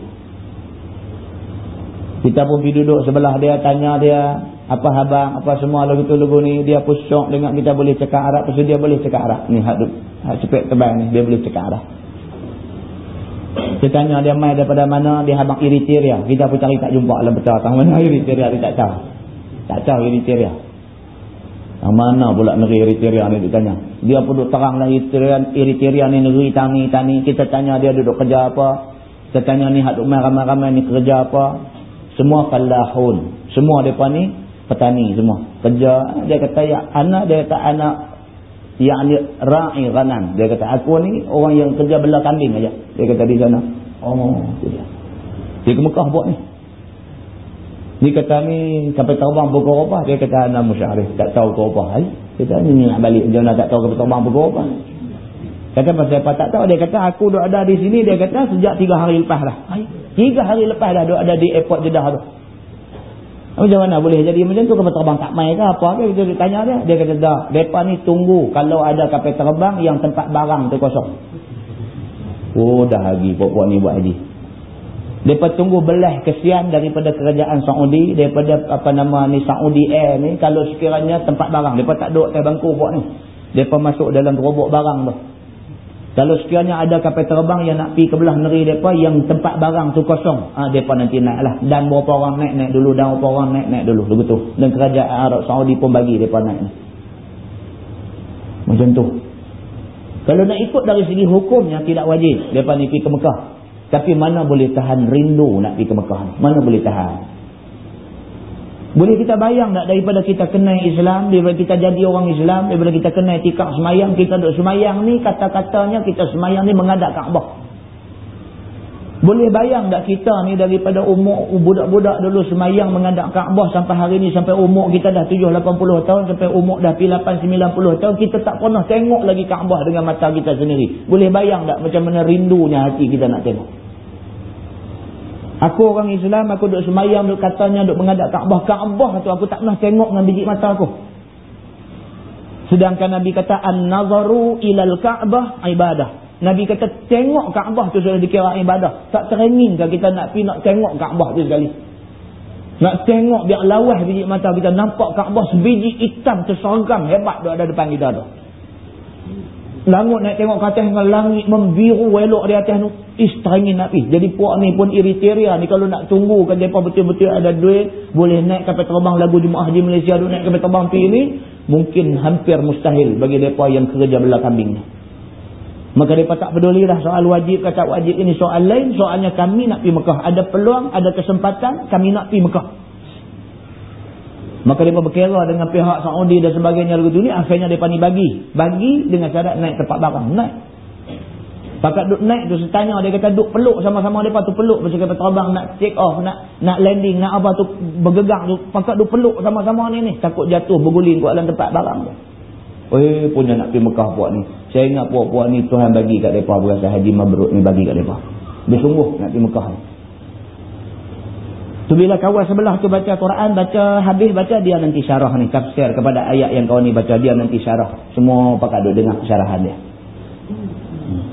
Kita pun pergi duduk sebelah dia, tanya dia, apa habang, apa semua lagu tu lagu ni. Dia pun syok dengan kita boleh cakap Arab, pasal dia boleh cakap Arab. Ni hak, hak cepet tebal ni, dia boleh cakap Arab. Kita tanya dia mai daripada mana, dia habang Eritrea. Kita pun cari tak jumpa lah betul. Tang mana Eritrea, dia tak tahu. Tak tahu Eritrea. Yang mana pula negeri Eritrea ni ditanya. Dia pun duduk terang lah Eritrea, Eritrea ni negeri tani-tani. Kita tanya dia duduk kerja apa. Kita tanya ni haduk ramai-ramai ni kerja apa. Semua falahun. Semua mereka ni petani semua. Kerja. Dia kata ya anak dia kata anak yang ni ra'i ghanam. Dia kata aku ni orang yang kerja belah kambing aja. Dia kata di sana. Oh. Dia ke Mekah buat ni. Dia kata ni sampai terbang pukul apa? Dia kata anak musyarif. Tak tahu pukul apa. Hai? Dia kata ni nak balik. Dia nak tak tahu sampai terbang pukul apa. Kata pasal apa tak tahu. Dia kata aku duduk ada di sini. Dia kata sejak tiga hari lepas lah. Tiga hari lepas dah duduk ada di airport Jeddah tu. Macam mana boleh jadi macam tu kapal terbang tak main ke apa ke? Kita tanya dia. Dia kata dah. Mereka ni tunggu kalau ada kapal terbang yang tempat barang tu kosong. Oh dah lagi pokok ni buat lagi. Mereka tunggu belah kesian daripada kerajaan Saudi, daripada apa nama ni Saudi Air ni, kalau sekiranya tempat barang. Mereka tak duduk atas bangku buat ni. Mereka masuk dalam gerobok barang tu. Kalau sekiranya ada kapal terbang yang nak pergi ke belah negeri mereka yang tempat barang tu kosong, ha, mereka nanti naik lah. Dan berapa orang naik, naik dulu. Dan berapa orang naik, naik dulu. Begitu. Dan kerajaan Arab Saudi pun bagi mereka naik ni. Macam tu. Kalau nak ikut dari segi hukumnya tidak wajib. Mereka ni pergi ke Mekah. Tapi mana boleh tahan rindu nak pergi ke Mekah ni? Mana boleh tahan? Boleh kita bayang tak daripada kita kenal Islam, daripada kita jadi orang Islam, daripada kita kenal tikak semayang, kita duduk semayang ni, kata-katanya kita semayang ni mengadap Kaabah. Boleh bayang tak kita ni daripada umur budak-budak dulu semayang mengadap Kaabah sampai hari ni, sampai umur kita dah 7-80 tahun, sampai umur dah 8-90 tahun, kita tak pernah tengok lagi Kaabah dengan mata kita sendiri. Boleh bayang tak macam mana rindunya hati kita nak tengok? Aku orang Islam, aku duduk semayang, duduk katanya, duduk mengadap Kaabah. Kaabah tu aku tak pernah tengok dengan biji mata aku. Sedangkan Nabi kata, An-nazaru ilal Kaabah ibadah. Nabi kata, tengok Kaabah tu sudah dikira ibadah. Tak teringin ke kita nak pergi nak tengok Kaabah tu sekali. Nak tengok biar lawah biji mata kita. Nampak Kaabah sebiji hitam tersergam hebat tu ada depan kita tu. Langut nak tengok ke atas dengan langit membiru elok di atas tu. Ish teringin nak pergi. Jadi puak ni pun Eritrea ni kalau nak tunggu kan mereka betul-betul ada duit. Boleh naik kapal terbang lagu Jumaah di Malaysia tu naik kapal terbang pergi ni. Mungkin hampir mustahil bagi mereka yang kerja belah kambing ni. Maka mereka tak peduli lah soal wajib ke tak wajib ini soal lain. Soalnya kami nak pergi Mekah. Ada peluang, ada kesempatan kami nak pergi Mekah. Maka mereka berkira dengan pihak Saudi dan sebagainya lagu tu ni. Akhirnya mereka ni bagi. Bagi dengan syarat naik tempat barang. Naik. Pakat duk naik tu setanya dia kata duk peluk sama-sama mereka tu peluk. Macam kata terbang nak take off. Nak nak landing. Nak apa tu bergegang tu. Pakat duk peluk sama-sama ni ni. Takut jatuh berguling kuat dalam tempat barang tu. Eh punya nak pergi Mekah puak ni. Saya ingat puak-puak ni Tuhan bagi kat mereka. Berasa Haji Mabruk ni bagi kat mereka. Dia sungguh nak pergi Mekah. Tu bila kawan sebelah tu baca Quran, baca habis baca dia nanti syarah ni tafsir kepada ayat yang kawan ni baca dia nanti syarah. Semua pakat duk dengar syarahan dia. Hmm.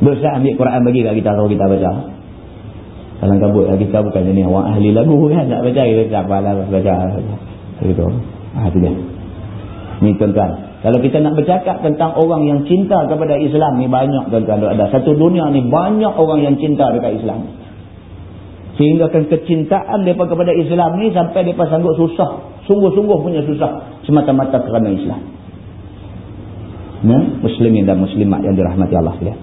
Dosa ambil Quran bagi kat kita kalau kita baca. Kalau kabut kita bukan ni orang ahli lagu kan nak baca kita tak apalah baca. Gitu. Ah tu dia. Ni tuan-tuan. Kalau kita nak bercakap tentang orang yang cinta kepada Islam ni banyak tuan-tuan ada. Satu dunia ni banyak orang yang cinta dekat Islam. Sehingga kan kecintaan mereka kepada Islam ni sampai mereka sanggup susah. Sungguh-sungguh punya susah. Semata-mata kerana Islam. Ya? Muslimin dan muslimat yang dirahmati Allah sekalian.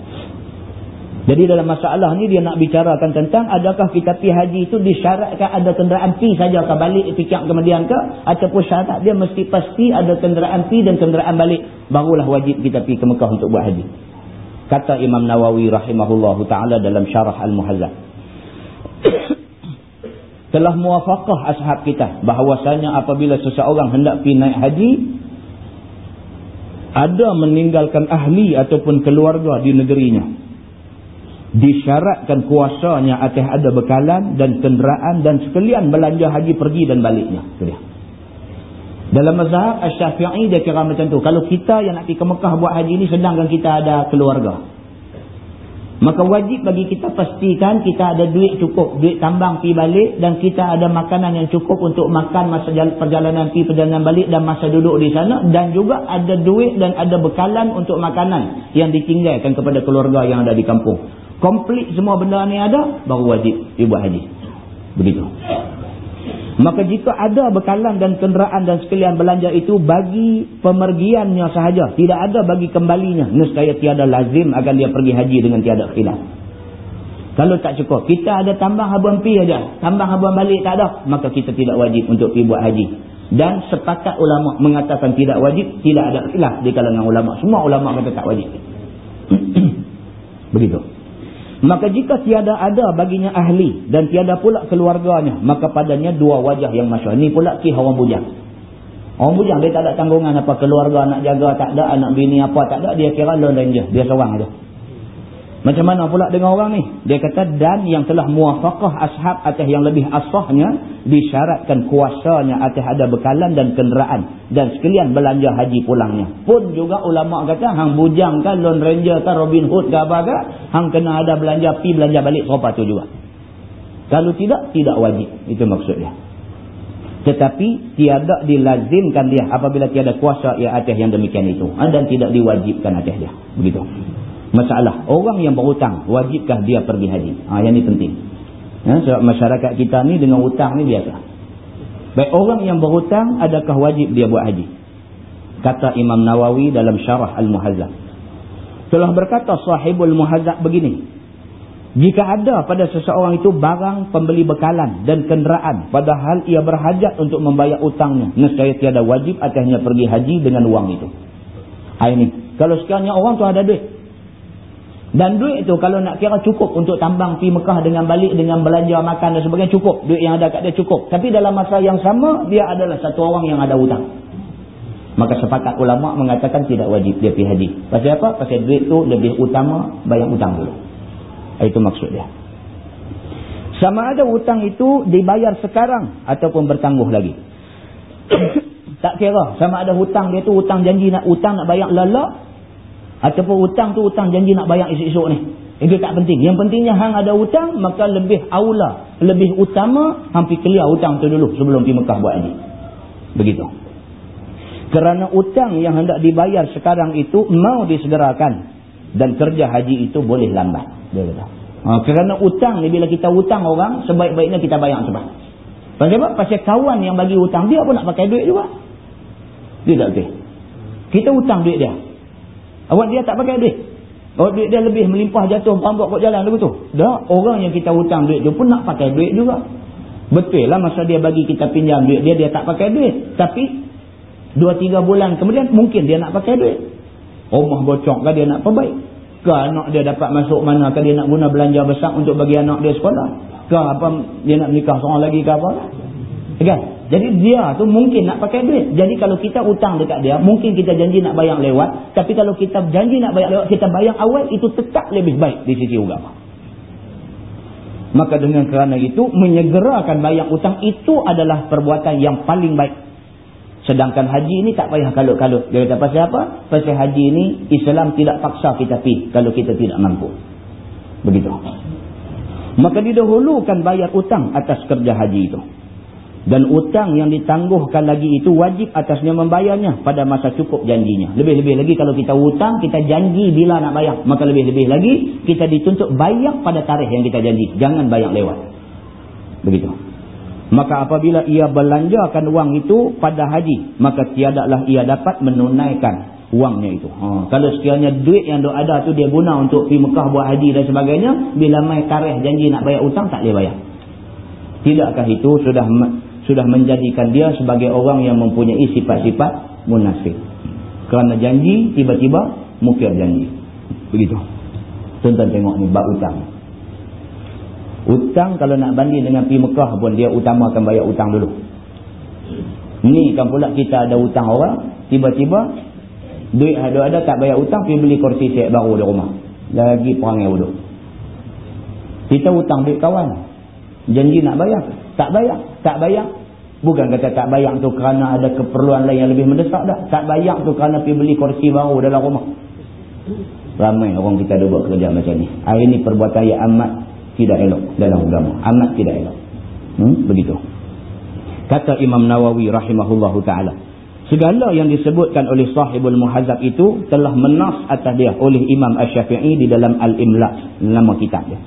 Jadi dalam masalah ni dia nak bicarakan tentang adakah kita pi haji itu disyaratkan ada kenderaan pi saja ke balik fikir kemudian ke ataupun syarat dia mesti pasti ada kenderaan pi dan kenderaan balik barulah wajib kita pi ke Mekah untuk buat haji. Kata Imam Nawawi rahimahullahu taala dalam syarah Al-Muhazzab. Telah muafakah ashab kita bahawasanya apabila seseorang hendak pi naik haji ada meninggalkan ahli ataupun keluarga di negerinya disyaratkan kuasanya atas ada bekalan dan kenderaan dan sekalian belanja haji pergi dan baliknya. Itu dia. Dalam mazhab Asy-Syafi'i dia kira macam tu. Kalau kita yang nak pergi ke Mekah buat haji ni sedangkan kita ada keluarga. Maka wajib bagi kita pastikan kita ada duit cukup, duit tambang pergi balik dan kita ada makanan yang cukup untuk makan masa perjalanan pergi perjalanan balik dan masa duduk di sana dan juga ada duit dan ada bekalan untuk makanan yang ditinggalkan kepada keluarga yang ada di kampung komplit semua benda ni ada baru wajib dia buat haji begitu. Maka jika ada bekalan dan kenderaan dan sekalian belanja itu bagi pemergiannya sahaja. Tidak ada bagi kembalinya. Nescaya tiada lazim akan dia pergi haji dengan tiada khilaf. Kalau tak cukup kita ada tambang habuan pi saja tambang habuan balik tak ada maka kita tidak wajib untuk pergi buat haji. Dan sepakat ulama mengatakan tidak wajib tidak ada khilaf di kalangan ulama. Semua ulama kata tak wajib. Begitu Maka jika tiada ada baginya ahli dan tiada pula keluarganya, maka padanya dua wajah yang masyarakat. Ini pula ki orang bujang. Orang bujang dia tak ada tanggungan apa keluarga nak jaga, tak ada anak bini apa, tak ada. Dia kira lone ranger, dia seorang saja. Macam mana pula dengan orang ni? Dia kata dan yang telah muafakah ashab atas yang lebih asahnya disyaratkan kuasanya atas ada bekalan dan kenderaan dan sekalian belanja haji pulangnya. Pun juga ulama kata hang bujang kan Lone Ranger kan Robin Hood ke apa ke hang kena ada belanja pi belanja balik serupa tu juga. Kalau tidak tidak wajib. Itu maksudnya. Tetapi tiada dilazimkan dia apabila tiada kuasa ia atas yang demikian itu dan tidak diwajibkan atas dia. Begitu masalah. Orang yang berhutang wajibkah dia pergi haji? Ha, yang ini penting. Ya, sebab masyarakat kita ni dengan hutang ni biasa. Baik orang yang berhutang adakah wajib dia buat haji? Kata Imam Nawawi dalam syarah Al-Muhazzab telah berkata sahibul muhazzab begini. Jika ada pada seseorang itu barang pembeli bekalan dan kenderaan padahal ia berhajat untuk membayar utangnya nescaya tiada wajib atasnya pergi haji dengan uang itu. Ha, ini. Kalau sekiranya orang tu ada duit dan duit itu kalau nak kira cukup untuk tambang pi Mekah dengan balik dengan belanja makan dan sebagainya cukup. Duit yang ada kat dia cukup. Tapi dalam masa yang sama dia adalah satu orang yang ada hutang. Maka sepakat ulama mengatakan tidak wajib dia pergi haji. Pasal apa? Pasal duit itu lebih utama bayar hutang dulu. Itu maksud dia. Sama ada hutang itu dibayar sekarang ataupun bertangguh lagi. tak kira. Sama ada hutang dia tu hutang janji nak hutang nak bayar lalak Ataupun hutang tu hutang janji nak bayar esok-esok ni. Itu tak penting. Yang pentingnya hang ada hutang, maka lebih aula, lebih utama hampir clear hutang tu dulu sebelum pergi Mekah buat haji. Begitu. Kerana hutang yang hendak dibayar sekarang itu mau disegerakan. Dan kerja haji itu boleh lambat. Dia kata. Ha, kerana hutang ni bila kita hutang orang, sebaik-baiknya kita bayar sebab. Pasal kawan yang bagi hutang, dia pun nak pakai duit juga. Dia tak betul. Kita hutang duit dia. Awak dia tak pakai duit. Awak duit dia lebih melimpah jatuh pambok kok jalan begitu. Dah orang yang kita hutang duit dia pun nak pakai duit juga. Betul lah masa dia bagi kita pinjam duit dia dia tak pakai duit. Tapi 2-3 bulan kemudian mungkin dia nak pakai duit. Rumah bocok kan dia nak perbaik. Ke anak dia dapat masuk mana ke dia nak guna belanja besar untuk bagi anak dia sekolah. Ke apa dia nak nikah seorang lagi ke apa. Kan? Jadi dia tu mungkin nak pakai duit. Jadi kalau kita hutang dekat dia, mungkin kita janji nak bayar lewat. Tapi kalau kita janji nak bayar lewat, kita bayar awal, itu tetap lebih baik di sisi agama. Maka dengan kerana itu, menyegerakan bayar hutang itu adalah perbuatan yang paling baik. Sedangkan haji ini tak payah kalut-kalut. Dia kata pasal apa? Pasal haji ini, Islam tidak paksa kita pergi kalau kita tidak mampu. Begitu. Maka didahulukan bayar hutang atas kerja haji itu. Dan utang yang ditangguhkan lagi itu wajib atasnya membayarnya pada masa cukup janjinya. Lebih-lebih lagi kalau kita hutang, kita janji bila nak bayar. Maka lebih-lebih lagi kita dituntut bayar pada tarikh yang kita janji. Jangan bayar lewat. Begitu. Maka apabila ia belanjakan wang itu pada haji, maka tiadalah ia dapat menunaikan wangnya itu. Ha. Kalau sekiranya duit yang ada tu dia guna untuk pergi Mekah buat haji dan sebagainya, bila mai tarikh janji nak bayar hutang, tak boleh bayar. Tidakkah itu sudah sudah menjadikan dia sebagai orang yang mempunyai sifat-sifat munafik. Kerana janji, tiba-tiba mukir janji. Begitu. Tuan-tuan tengok ni, bab hutang. Hutang kalau nak banding dengan pergi Mekah pun dia utamakan bayar hutang dulu. Ni kan pula kita ada hutang orang, tiba-tiba duit ada-ada tak bayar hutang, pergi beli kursi set baru di rumah. Lagi perangai wuduk. Kita hutang duit kawan. Janji nak bayar. Tak bayar. Tak bayar. Bukan kata tak bayar tu kerana ada keperluan lain yang lebih mendesak dah. Tak bayar tu kerana pergi beli kursi baru dalam rumah. Ramai orang kita ada buat kerja macam ni. Hari ni perbuatan yang amat tidak elok dalam agama amat tidak elok hmm? begitu kata Imam Nawawi rahimahullahu taala segala yang disebutkan oleh sahibul muhazab itu telah menas atas dia oleh Imam Asy-Syafi'i di dalam Al-Imla nama kitab dia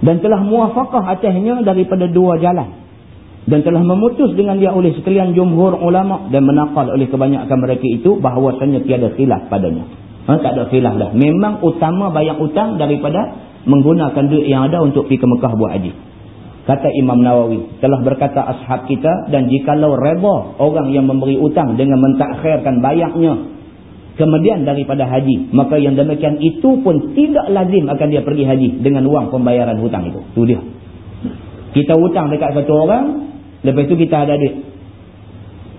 dan telah muafakah atasnya daripada dua jalan. Dan telah memutus dengan dia oleh sekalian jumhur ulama dan menakal oleh kebanyakan mereka itu bahawasanya tiada khilaf padanya. Ha, tak ada khilaf dah. Memang utama bayar utang daripada menggunakan duit yang ada untuk pergi ke Mekah buat haji. Kata Imam Nawawi, telah berkata ashab kita dan jikalau reba orang yang memberi utang dengan mentakhirkan bayarnya kemudian daripada haji, maka yang demikian itu pun tidak lazim akan dia pergi haji dengan wang pembayaran hutang itu. Itu dia. Kita hutang dekat satu orang, lepas itu kita ada duit.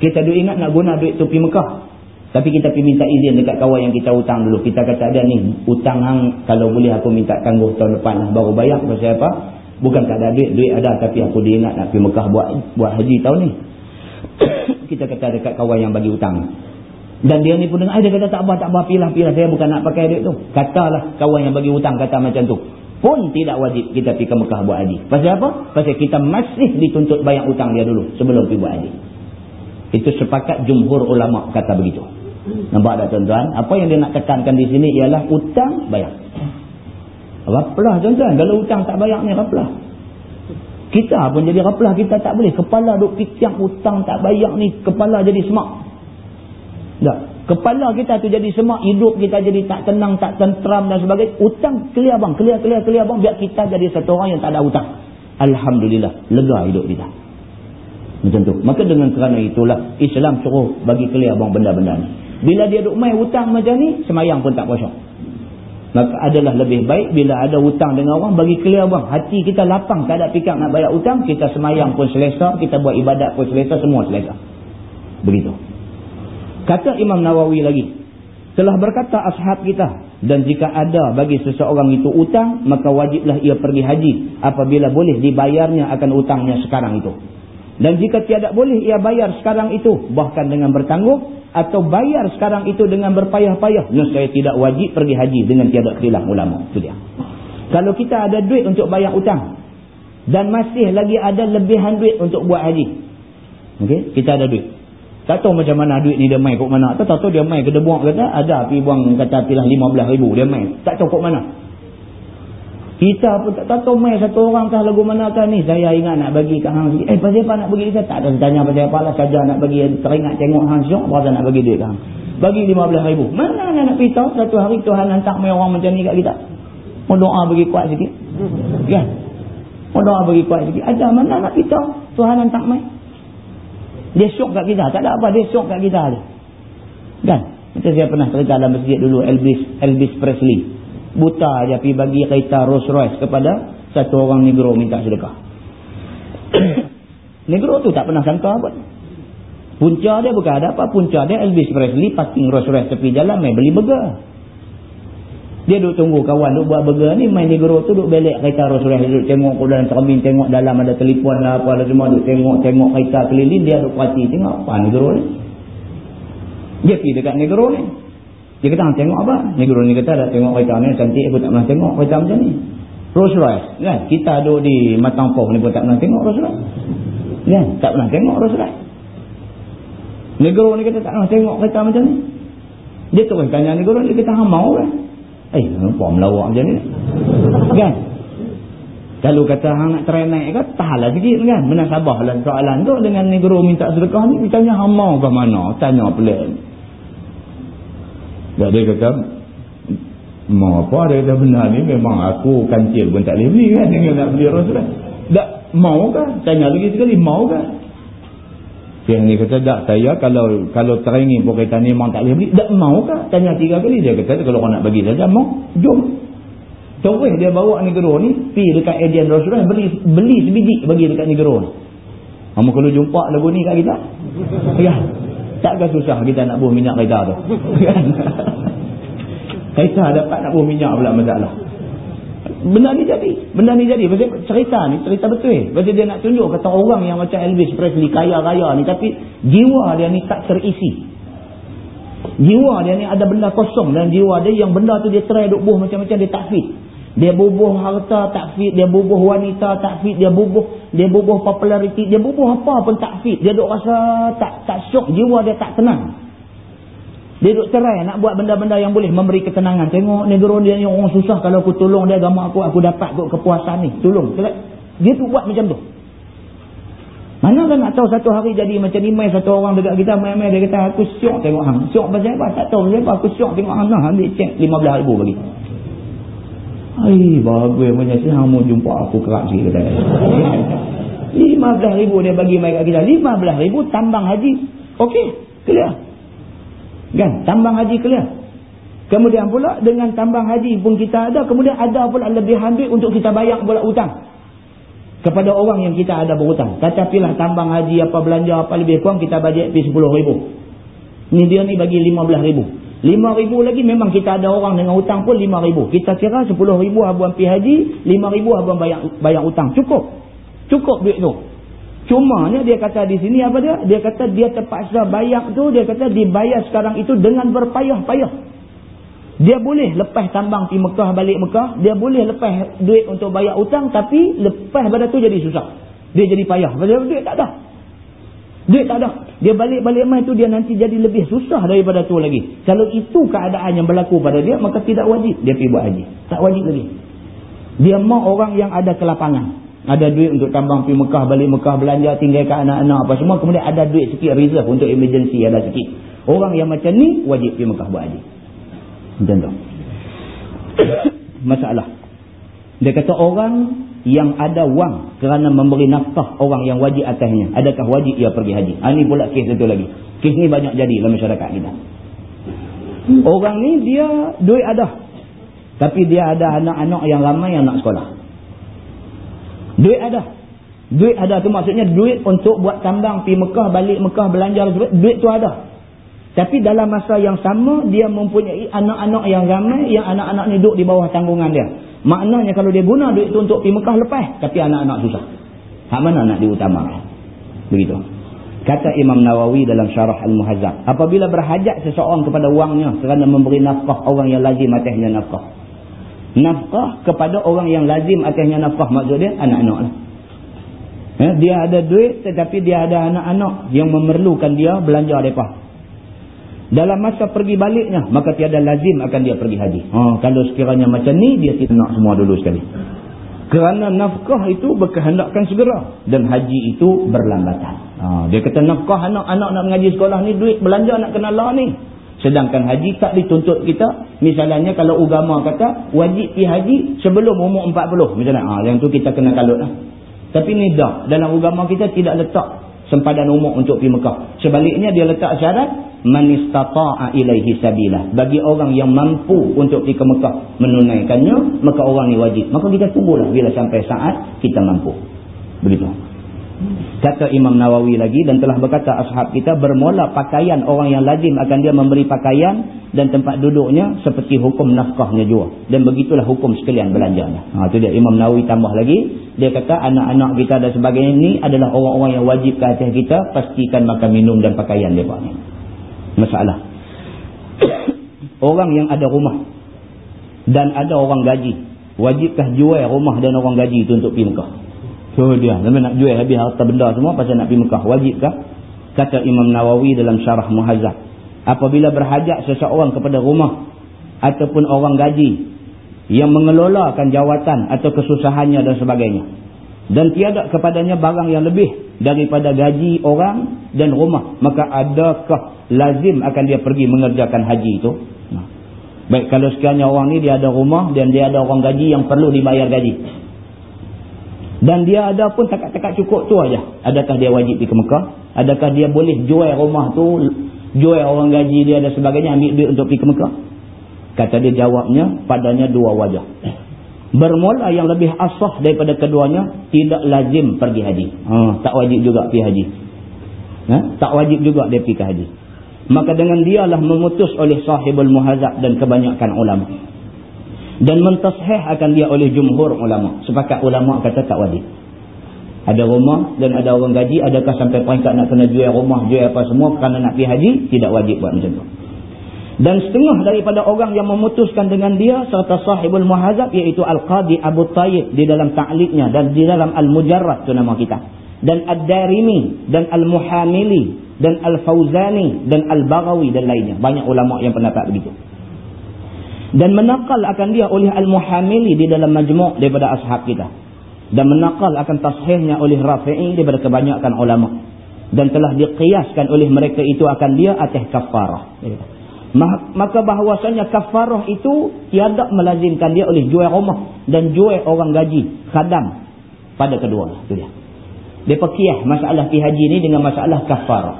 Kita duit ingat nak guna duit tu pergi Mekah. Tapi kita pergi minta izin dekat kawan yang kita hutang dulu. Kita kata ada ni, hutang hang kalau boleh aku minta tangguh tahun depan lah baru bayar. Pasal apa? Bukan tak ada duit, duit ada tapi aku diingat nak pergi Mekah buat buat haji tahun ni. kita kata dekat kawan yang bagi hutang. Dan dia ni pun dengar, dia kata tak apa, tak apa, pilah, pilah. Saya bukan nak pakai duit tu. Katalah kawan yang bagi hutang kata macam tu. Pun tidak wajib kita pergi ke Mekah buat haji. Pasal apa? Pasal kita masih dituntut bayar hutang dia dulu sebelum pergi buat haji. Itu sepakat jumhur ulama kata begitu. Nampak tak tuan-tuan? Apa yang dia nak tekankan di sini ialah hutang bayar. Raplah tuan-tuan. Kalau hutang tak bayar ni raplah. Kita pun jadi raplah. Kita tak boleh. Kepala duk fikir hutang tak bayar ni. Kepala jadi semak. Tak. Kepala kita tu jadi semak. Hidup kita jadi tak tenang, tak tentram dan sebagainya. Hutang clear bang. Clear, clear, clear bang. Biar kita jadi satu orang yang tak ada hutang. Alhamdulillah. Lega hidup kita. Macam tu. Maka dengan kerana itulah Islam suruh bagi clear bang benda-benda ni. Bila dia duk main hutang macam ni, semayang pun tak kosong. Maka adalah lebih baik bila ada hutang dengan orang, bagi clear bang. Hati kita lapang, tak ada fikir nak bayar hutang, kita semayang pun selesa, kita buat ibadat pun selesa, semua selesa. Begitu. Kata Imam Nawawi lagi, telah berkata ashab kita, dan jika ada bagi seseorang itu hutang, maka wajiblah ia pergi haji apabila boleh dibayarnya akan hutangnya sekarang itu. Dan jika tiada boleh ia bayar sekarang itu, bahkan dengan bertanggung, atau bayar sekarang itu dengan berpayah-payah saya tidak wajib pergi haji dengan tiada khilaf ulama. Itu dia. Kalau kita ada duit untuk bayar utang dan masih lagi ada lebihan duit untuk buat haji okey kita ada duit tak tahu macam mana duit ni dia main kok mana tak tahu dia main ke debuang kata ada pergi buang kata pilah 15 ribu dia main tak tahu kok mana kita pun tak tahu main satu orang kah lagu mana kah ni. Saya ingat nak bagi kat Hang sikit. Eh pasal apa nak bagi dia? Tak ada tanya pasal apa lah. Saja nak bagi teringat tengok Hang syok. Pasal nak bagi dia kat Hang. Bagi RM15,000. Mana nak pergi tahu satu hari Tuhan hantar main orang macam ni kat kita. Mau doa bagi kuat sikit. Ya. Mau doa bagi kuat sikit. Ada mana nak pergi Tuhan hantar main. Dia syok kat kita. Tak ada apa. Dia syok kat kita. Kan? Macam saya pernah cerita dalam masjid dulu. Elvis, Elvis Presley buta aja pergi bagi kereta Rolls Royce kepada satu orang negro minta sedekah. negro tu tak pernah sangka apa. Punca dia bukan ada apa. Punca dia Elvis Presley parking Rolls Royce tepi jalan main beli burger. Dia duduk tunggu kawan duduk buat burger ni main negro tu duduk belek kereta Royce duduk tengok ke dalam cermin tengok dalam ada telefon lah apa lah semua duduk tengok-tengok kereta keliling dia duduk perhati tengok apa negro ni. Dia pergi dekat negro ni. Dia kata, tengok apa? Ni guru ni kata, tengok kereta ni cantik, aku tak pernah tengok kereta macam ni. Rolls Royce. Kan? Kita duduk di Matang Poh ni pun tak pernah tengok Rolls Royce. Kan? Tak pernah tengok Rolls Royce. Ni ni kata, tak pernah tengok kereta macam ni. Dia terus tanya ni guru ni, kata, hang mau kan? Eh, nampak melawak macam ni. Kan? Kalau kata hang nak try naik ke, tahanlah sikit kan. Menasabahlah soalan tu dengan negro minta sedekah ni. Tanya hang mau ke mana? Tanya pelik. Jadi dia kata, mau apa? Dia kata benar ni memang aku kancil pun tak boleh beli kan. Dengan nak beli Rasulullah. Tak mau ke? Tanya lagi sekali, mau ke? Yang ni kata, tak saya kalau kalau teringin pun kereta ni memang tak boleh beli. Tak mau ke? Tanya tiga kali. Dia kata, kalau orang nak bagi saja, mau. Jom. Terus dia bawa negara ni pi dekat Edian Rasulullah beli beli sebiji bagi dekat negara ni. Kamu kalau jumpa lagu ni kat kita. Ya. Takkan susah kita nak buh minyak kereta tu. Kereta dapat nak buh minyak pula masalah. Benda ni jadi. Benda ni jadi. Pasal cerita ni cerita betul. Pasal dia nak tunjuk kata orang yang macam Elvis Presley kaya raya ni tapi jiwa dia ni tak terisi. Jiwa dia ni ada benda kosong dalam jiwa dia yang benda tu dia try duk buh macam-macam dia tak fit. Dia bubuh harta tak fit, dia bubuh wanita tak fit, dia bubuh dia bubuh populariti, dia bubuh apa pun tak fit. Dia duk rasa tak tak syok, jiwa dia tak tenang. Dia duk cerai nak buat benda-benda yang boleh memberi ketenangan. Tengok negara dia ni orang susah kalau aku tolong dia agama aku, aku dapat kok kepuasan ni. Tolong. Dia tu buat macam tu. Mana kan nak tahu satu hari jadi macam ni mai satu orang dekat kita mai-mai dia kata aku syok tengok hang. Syok pasal apa? Tak tahu pasal apa aku syok tengok hang nah ambil cek 15 ribu bagi. Ai, bagus punya si hang mau jumpa aku kerak sikit kata. 15 ribu dia bagi mai kat kita. 15 ribu tambang haji. Okey, clear. Kan? Tambang haji clear. Kemudian pula dengan tambang haji pun kita ada. Kemudian ada pula lebihan duit untuk kita bayar pula hutang. Kepada orang yang kita ada berhutang. Tetapilah tambang haji apa belanja apa lebih kurang kita bajet pergi 10 ribu. Ni dia ni bagi 15 ribu. Lima ribu lagi memang kita ada orang dengan hutang pun lima ribu. Kita kira sepuluh ribu abuan pi haji, lima ribu abuan bayar, bayar hutang. Cukup. Cukup duit tu. Cuma ni dia kata di sini apa dia? Dia kata dia terpaksa bayar tu, dia kata dibayar sekarang itu dengan berpayah-payah. Dia boleh lepas tambang pi Mekah balik Mekah, dia boleh lepas duit untuk bayar hutang tapi lepas pada tu jadi susah. Dia jadi payah. Pasal duit tak ada. Duit tak ada. Dia balik-balik mai tu dia nanti jadi lebih susah daripada tu lagi. Kalau itu keadaan yang berlaku pada dia, maka tidak wajib dia pergi buat haji. Tak wajib lagi. Dia mau orang yang ada kelapangan. Ada duit untuk tambang pergi Mekah, balik Mekah, belanja, tinggalkan anak-anak apa semua. Kemudian ada duit sikit reserve untuk emergency, ada sikit. Orang yang macam ni, wajib pergi Mekah buat haji. Macam tu. Masalah. Dia kata orang yang ada wang kerana memberi nafkah orang yang wajib atasnya. Adakah wajib ia pergi haji? Ha, ini pula kes itu lagi. Kes ni banyak jadi dalam masyarakat kita. Orang ni dia duit ada. Tapi dia ada anak-anak yang ramai yang nak sekolah. Duit ada. Duit ada tu maksudnya duit untuk buat tambang pergi Mekah, balik Mekah, belanja. Duit tu ada. Tapi dalam masa yang sama dia mempunyai anak-anak yang ramai yang anak-anak ni duduk di bawah tanggungan dia. Maknanya kalau dia guna duit itu untuk pergi Mekah lepas. Tapi anak-anak susah. Hak mana nak diutamakan? Begitu. Kata Imam Nawawi dalam syarah Al-Muhazzab. Apabila berhajat seseorang kepada wangnya kerana memberi nafkah orang yang lazim atasnya nafkah. Nafkah kepada orang yang lazim atasnya nafkah. Maksud dia anak-anak lah. Ya, dia ada duit tetapi dia ada anak-anak yang memerlukan dia belanja mereka. Dalam masa pergi baliknya, maka tiada lazim akan dia pergi haji. Ha, kalau sekiranya macam ni, dia tidak nak semua dulu sekali. Kerana nafkah itu berkehendakkan segera. Dan haji itu berlambatan. Ha, dia kata nafkah anak-anak nak mengaji sekolah ni, duit belanja nak kena lah ni. Sedangkan haji tak dituntut kita. Misalnya kalau agama kata, wajib pergi haji sebelum umur 40. Misalnya, ha, yang tu kita kena kalut lah. Tapi ni dah. Dalam agama kita tidak letak sempadan umur untuk pergi Mekah. Sebaliknya dia letak syarat man istata'a ilaihi sabila bagi orang yang mampu untuk pergi ke Mekah menunaikannya maka orang ni wajib maka kita tunggulah bila sampai saat kita mampu begitu kata Imam Nawawi lagi dan telah berkata ashab kita bermula pakaian orang yang lazim akan dia memberi pakaian dan tempat duduknya seperti hukum nafkahnya juga. Dan begitulah hukum sekalian belanjanya ha, itu dia. Imam Nawawi tambah lagi. Dia kata anak-anak kita dan sebagainya ini adalah orang-orang yang wajib ke atas kita pastikan makan minum dan pakaian mereka ni. Masalah. orang yang ada rumah dan ada orang gaji, wajibkah jual rumah dan orang gaji itu untuk pergi Mekah? So dia, nama nak jual habis harta benda semua pasal nak pergi Mekah, wajibkah? Kata Imam Nawawi dalam syarah Muhazzab. Apabila berhajat seseorang kepada rumah ataupun orang gaji yang mengelolakan jawatan atau kesusahannya dan sebagainya dan tiada kepadanya barang yang lebih daripada gaji orang dan rumah maka adakah lazim akan dia pergi mengerjakan haji itu? Baik kalau sekiranya orang ni dia ada rumah dan dia ada orang gaji yang perlu dibayar gaji dan dia ada pun takat-takat cukup tu aja. Adakah dia wajib pergi ke Mekah? Adakah dia boleh jual rumah tu jual orang gaji dia dan sebagainya ambil duit untuk pergi ke Mekah? Kata dia jawabnya padanya dua wajah. Bermula yang lebih asah daripada keduanya tidak lazim pergi haji. Ha, tak wajib juga pergi haji. Ha? tak wajib juga dia pergi ke haji. Maka dengan dialah memutus oleh sahibul muhazab dan kebanyakan ulama dan mentashih akan dia oleh jumhur ulama sepakat ulama kata tak wajib ada rumah dan ada orang gaji adakah sampai peringkat nak kena jual rumah jual apa semua kerana nak pergi haji tidak wajib buat macam tu dan setengah daripada orang yang memutuskan dengan dia serta sahibul muhazab iaitu Al-Qadi Abu Tayyib di dalam ta'liknya dan di dalam Al-Mujarrad tu nama kita. Dan Ad-Darimi dan Al-Muhamili dan Al-Fawzani dan Al-Baghawi dan lainnya. Banyak ulama yang pendapat begitu. Dan menakal akan dia oleh Al-Muhamili di dalam majmuk daripada ashab kita. Dan menakal akan tashihnya oleh Rafi'i daripada kebanyakan ulama. Dan telah dikiaskan oleh mereka itu akan dia atas kafarah. Maka bahawasanya kafarah itu tiada melazimkan dia oleh jual rumah dan jual orang gaji khadam pada kedua itu dia. Dia perkiah masalah pi haji ni dengan masalah kafarah.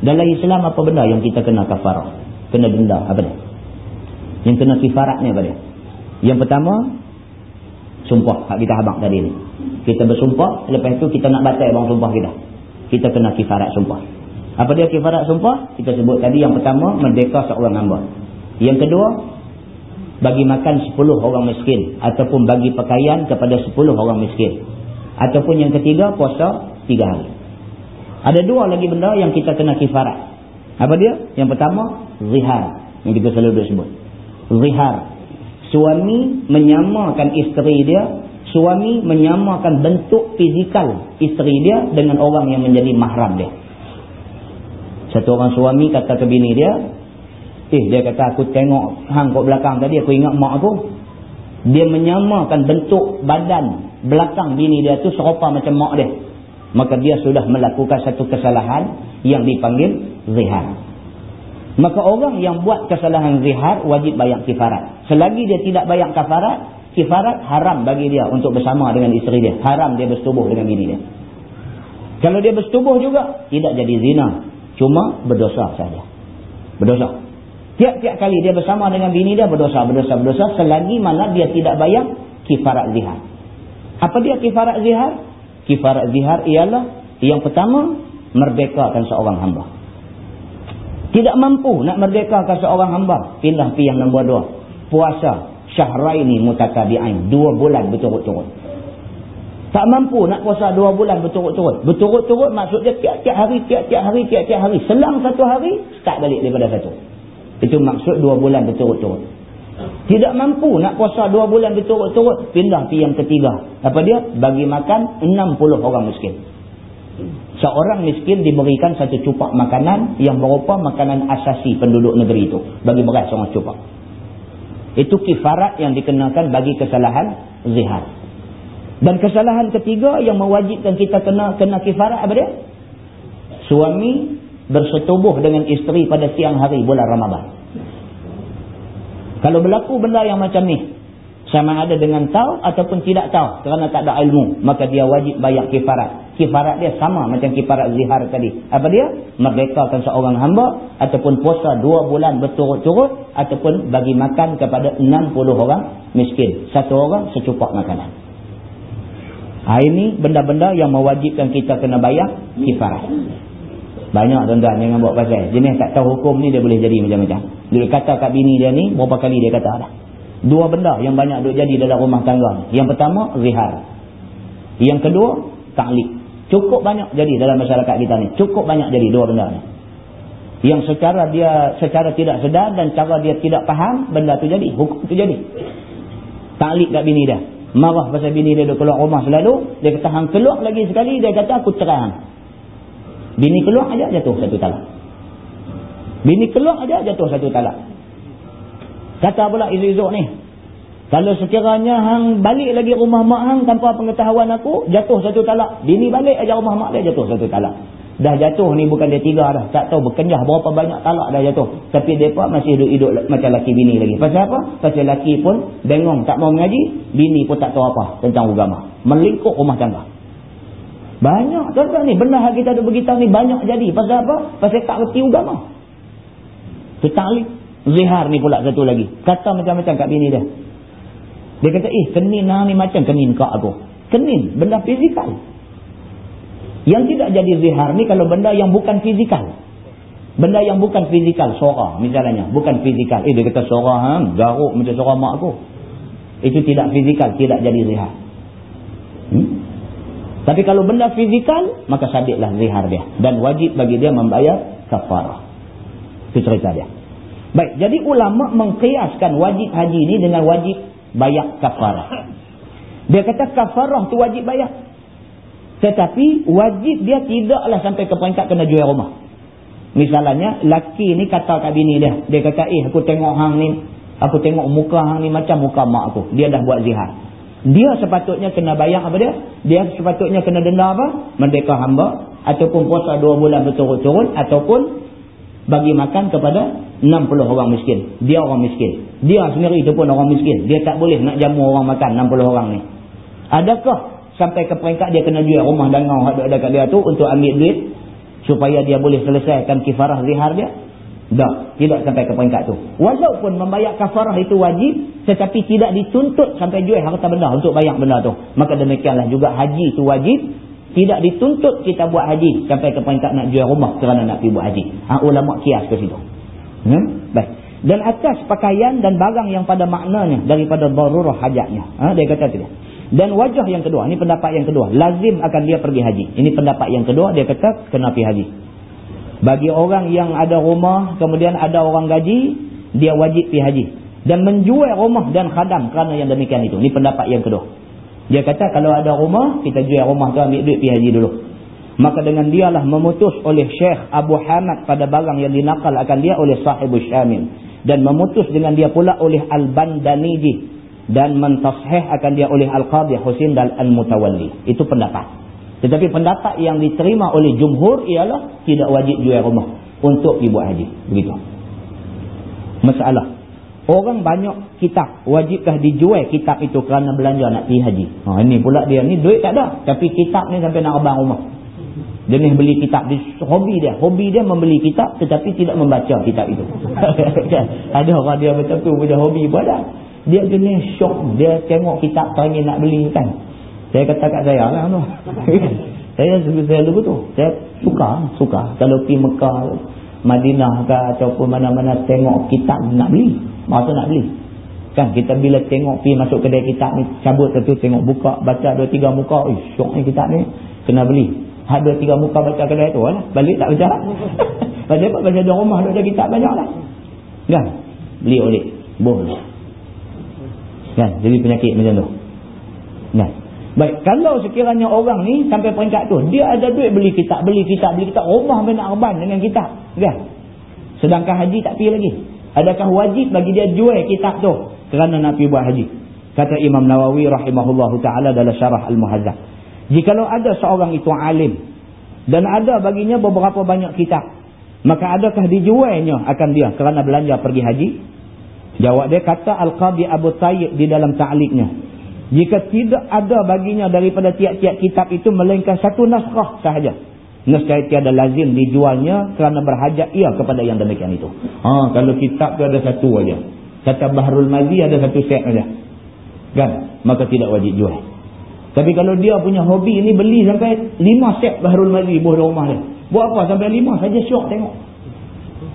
Dalam Islam apa benda yang kita kena kafarah? Kena denda apa dia yang kena kifarat ni apa dia yang pertama sumpah hak kita habang tadi ni kita bersumpah lepas tu kita nak batal bang sumpah kita kita kena kifarat sumpah apa dia kifarat sumpah? Kita sebut tadi yang pertama, merdeka seorang hamba. Yang kedua, bagi makan 10 orang miskin. Ataupun bagi pakaian kepada 10 orang miskin. Ataupun yang ketiga, puasa 3 hari. Ada dua lagi benda yang kita kena kifarat. Apa dia? Yang pertama, zihar. Yang kita selalu sebut. Zihar. Suami menyamakan isteri dia. Suami menyamakan bentuk fizikal isteri dia dengan orang yang menjadi mahram dia. Satu orang suami kata ke bini dia, eh dia kata aku tengok hang kat belakang tadi aku ingat mak aku. Dia menyamakan bentuk badan belakang bini dia tu serupa macam mak dia. Maka dia sudah melakukan satu kesalahan yang dipanggil zihar. Maka orang yang buat kesalahan zihar wajib bayar kifarat. Selagi dia tidak bayar kafarat, kifarat haram bagi dia untuk bersama dengan isteri dia. Haram dia bersetubuh dengan bini dia. Kalau dia bersetubuh juga, tidak jadi zina. Cuma berdosa saja. Berdosa. Tiap-tiap kali dia bersama dengan bini dia berdosa, berdosa, berdosa. Selagi mana dia tidak bayar kifarat zihar. Apa dia kifarat zihar? Kifarat zihar ialah yang pertama, merdekakan seorang hamba. Tidak mampu nak merdekakan seorang hamba. Pindah pi yang nombor dua. Puasa syahraini mutatabi'ain. Dua bulan berturut-turut. Tak mampu nak puasa dua bulan berturut-turut. Berturut-turut maksudnya tiap-tiap hari, tiap-tiap hari, tiap-tiap hari. Selang satu hari, start balik daripada satu. Itu maksud dua bulan berturut-turut. Tidak mampu nak puasa dua bulan berturut-turut, pindah ke yang ketiga. Apa dia? Bagi makan 60 orang miskin. Seorang miskin diberikan satu cupak makanan yang berupa makanan asasi penduduk negeri itu. Bagi berat seorang cupak. Itu kifarat yang dikenakan bagi kesalahan zihar. Dan kesalahan ketiga yang mewajibkan kita kena kena kifarat apa dia? Suami bersetubuh dengan isteri pada siang hari bulan Ramadan. Kalau berlaku benda yang macam ni, sama ada dengan tahu ataupun tidak tahu kerana tak ada ilmu, maka dia wajib bayar kifarat. Kifarat dia sama macam kifarat zihar tadi. Apa dia? Merdekakan seorang hamba ataupun puasa dua bulan berturut-turut ataupun bagi makan kepada 60 orang miskin. Satu orang secupak makanan. Ha, ini benda-benda yang mewajibkan kita kena bayar kifarah. Banyak tuan-tuan jangan buat pasal. Jenis tak tahu hukum ni dia boleh jadi macam-macam. Dia kata kat bini dia ni berapa kali dia kata dah. Dua benda yang banyak duk jadi dalam rumah tangga. Yang pertama zihar. Yang kedua ta'liq. Cukup banyak jadi dalam masyarakat kita ni. Cukup banyak jadi dua benda ni. Yang secara dia secara tidak sedar dan cara dia tidak faham benda tu jadi, hukum tu jadi. Ta'liq kat bini dia marah pasal bini dia keluar rumah selalu dia kata hang keluar lagi sekali dia kata aku cerai hang bini keluar aja jatuh satu talak bini keluar aja jatuh satu talak kata pula izu-izu ni Kalau sekiranya hang balik lagi rumah mak hang tanpa pengetahuan aku, jatuh satu talak. Bini balik aja rumah mak dia jatuh satu talak. Dah jatuh ni bukan dia tiga dah. Tak tahu berkenyah berapa banyak talak dah jatuh. Tapi mereka masih hidup-hidup macam laki bini lagi. Pasal apa? Pasal laki pun bengong tak mau mengaji. Bini pun tak tahu apa tentang agama. Melingkup rumah tangga. Banyak tuan-tuan ni. Benda yang kita ada beritahu ni banyak jadi. Pasal apa? Pasal tak reti agama. Itu taklid. Zihar ni pula satu lagi. Kata macam-macam kat bini dia. Dia kata, eh kenin hang ni macam kenin kak aku. Kenin, benda fizikal. Yang tidak jadi zihar ni kalau benda yang bukan fizikal. Benda yang bukan fizikal, suara misalnya. Bukan fizikal. Eh dia kata suara hang, garuk macam suara mak aku. Itu tidak fizikal, tidak jadi zihar. Hmm? Tapi kalau benda fizikal, maka sabitlah zihar dia. Dan wajib bagi dia membayar kafarah. Itu cerita dia. Baik, jadi ulama mengkiaskan wajib haji ni dengan wajib bayar kafarah. Dia kata kafarah tu wajib bayar. Tetapi wajib dia tidaklah sampai ke peringkat kena jual rumah. Misalnya laki ni kata kat bini dia. Dia kata eh aku tengok hang ni. Aku tengok muka hang ni macam muka mak aku. Dia dah buat zihar. Dia sepatutnya kena bayar apa dia? Dia sepatutnya kena denda apa? Merdeka hamba. Ataupun puasa dua bulan berturut-turut. Ataupun bagi makan kepada 60 orang miskin. Dia orang miskin. Dia sendiri itu pun orang miskin. Dia tak boleh nak jamu orang makan 60 orang ni. Adakah sampai ke peringkat dia kena jual rumah dangau ada dekat dia tu untuk ambil duit supaya dia boleh selesaikan kifarah zihar dia? Tak. Tidak sampai ke peringkat tu. Walaupun membayar kafarah itu wajib tetapi tidak dituntut sampai jual harta benda untuk bayar benda tu. Maka demikianlah juga haji itu wajib tidak dituntut kita buat haji sampai ke peringkat nak jual rumah kerana nak pergi buat haji. Ha, ulama kias ke situ. Hmm? Baik. Dan atas pakaian dan barang yang pada maknanya daripada darurah hajatnya. Ha, dia kata tu. Dan wajah yang kedua, ini pendapat yang kedua. Lazim akan dia pergi haji. Ini pendapat yang kedua, dia kata kena pergi haji. Bagi orang yang ada rumah, kemudian ada orang gaji, dia wajib pergi haji. Dan menjual rumah dan khadam kerana yang demikian itu. Ini pendapat yang kedua. Dia kata kalau ada rumah, kita jual rumah tu ambil duit pergi haji dulu. Maka dengan dialah memutus oleh Syekh Abu Hamad pada barang yang dinakal akan dia oleh sahibu Syamil. Dan memutus dengan dia pula oleh Al-Bandaniji. Dan mentasheh akan dia oleh Al-Qadhi Husin dan Al-Mutawalli. Itu pendapat. Tetapi pendapat yang diterima oleh Jumhur ialah tidak wajib jual rumah untuk ibu haji. Begitu. Masalah. Orang banyak kitab. Wajibkah dijual kitab itu kerana belanja nak pergi haji? Ha, ini pula dia ni duit tak ada. Tapi kitab ni sampai nak abang rumah. Jenis beli kitab. Hobi dia. Hobi dia membeli kitab tetapi tidak membaca kitab itu. ada orang dia macam tu punya hobi pun ada. Dia jenis syok. Dia tengok kitab teringin nak beli kan. Saya kata kat saya lah. Saya saya lupa tu. Saya suka. Suka. Kalau pergi Mekah, Madinah ke ataupun mana-mana tengok kitab nak beli. Masa nak beli. Kan kita bila tengok pergi masuk kedai kitab ni. Cabut satu tengok buka. Baca dua tiga muka. Eh syok ni kitab ni. Kena beli. Hak dua tiga muka baca kedai tu lah. Balik tak baca. Pasal apa? Pasal ada rumah ada kitab banyak lah. Kan? Beli oleh. Boleh. Kan? Jadi penyakit macam tu. Kan? Baik, kalau sekiranya orang ni sampai peringkat tu, dia ada duit beli kitab, beli kitab, beli kitab, rumah nak arban dengan kitab. Kan? Sedangkan haji tak pergi lagi. Adakah wajib bagi dia jual kitab tu kerana nak pergi buat haji? Kata Imam Nawawi rahimahullahu taala dalam syarah Al-Muhazzab. Jikalau ada seorang itu alim dan ada baginya beberapa banyak kitab, maka adakah dijualnya akan dia kerana belanja pergi haji? Jawab dia kata Al-Qadi Abu Tayyib di dalam ta'liqnya. Jika tidak ada baginya daripada tiap-tiap kitab itu melainkan satu naskah sahaja Nescaya tiada lazim dijualnya kerana berhajat ia kepada yang demikian itu. Ha, kalau kitab tu ada satu aja. Kata Bahrul Mazi ada satu set aja. Kan? Maka tidak wajib jual. Tapi kalau dia punya hobi ini beli sampai lima set Bahrul Mazi buah rumah dia. Buat apa sampai lima saja syok tengok.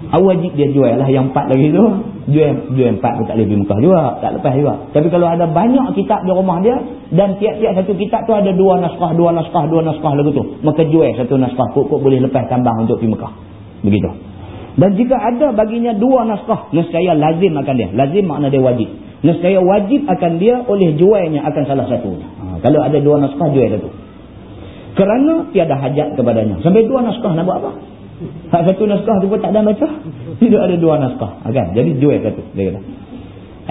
Ha, wajib dia jual lah yang empat lagi tu. Jual, jual empat pun tak boleh pergi Mekah juga. Tak lepas juga. Tapi kalau ada banyak kitab di rumah dia. Dan tiap-tiap satu kitab tu ada dua naskah, dua naskah, dua naskah lagu tu. Maka jual satu naskah. Kok-kok boleh lepas tambang untuk pergi Mekah. Begitu. Dan jika ada baginya dua naskah. Nescaya lazim akan dia. Lazim makna dia wajib. Nescaya wajib akan dia oleh jualnya akan salah satu. Ha, kalau ada dua naskah, jual satu. Kerana tiada hajat kepadanya. Sampai dua naskah nak buat apa? Hak satu naskah tu pun tak ada baca. Tidak ada dua naskah. Ha, kan? Jadi jual satu. Dia kata.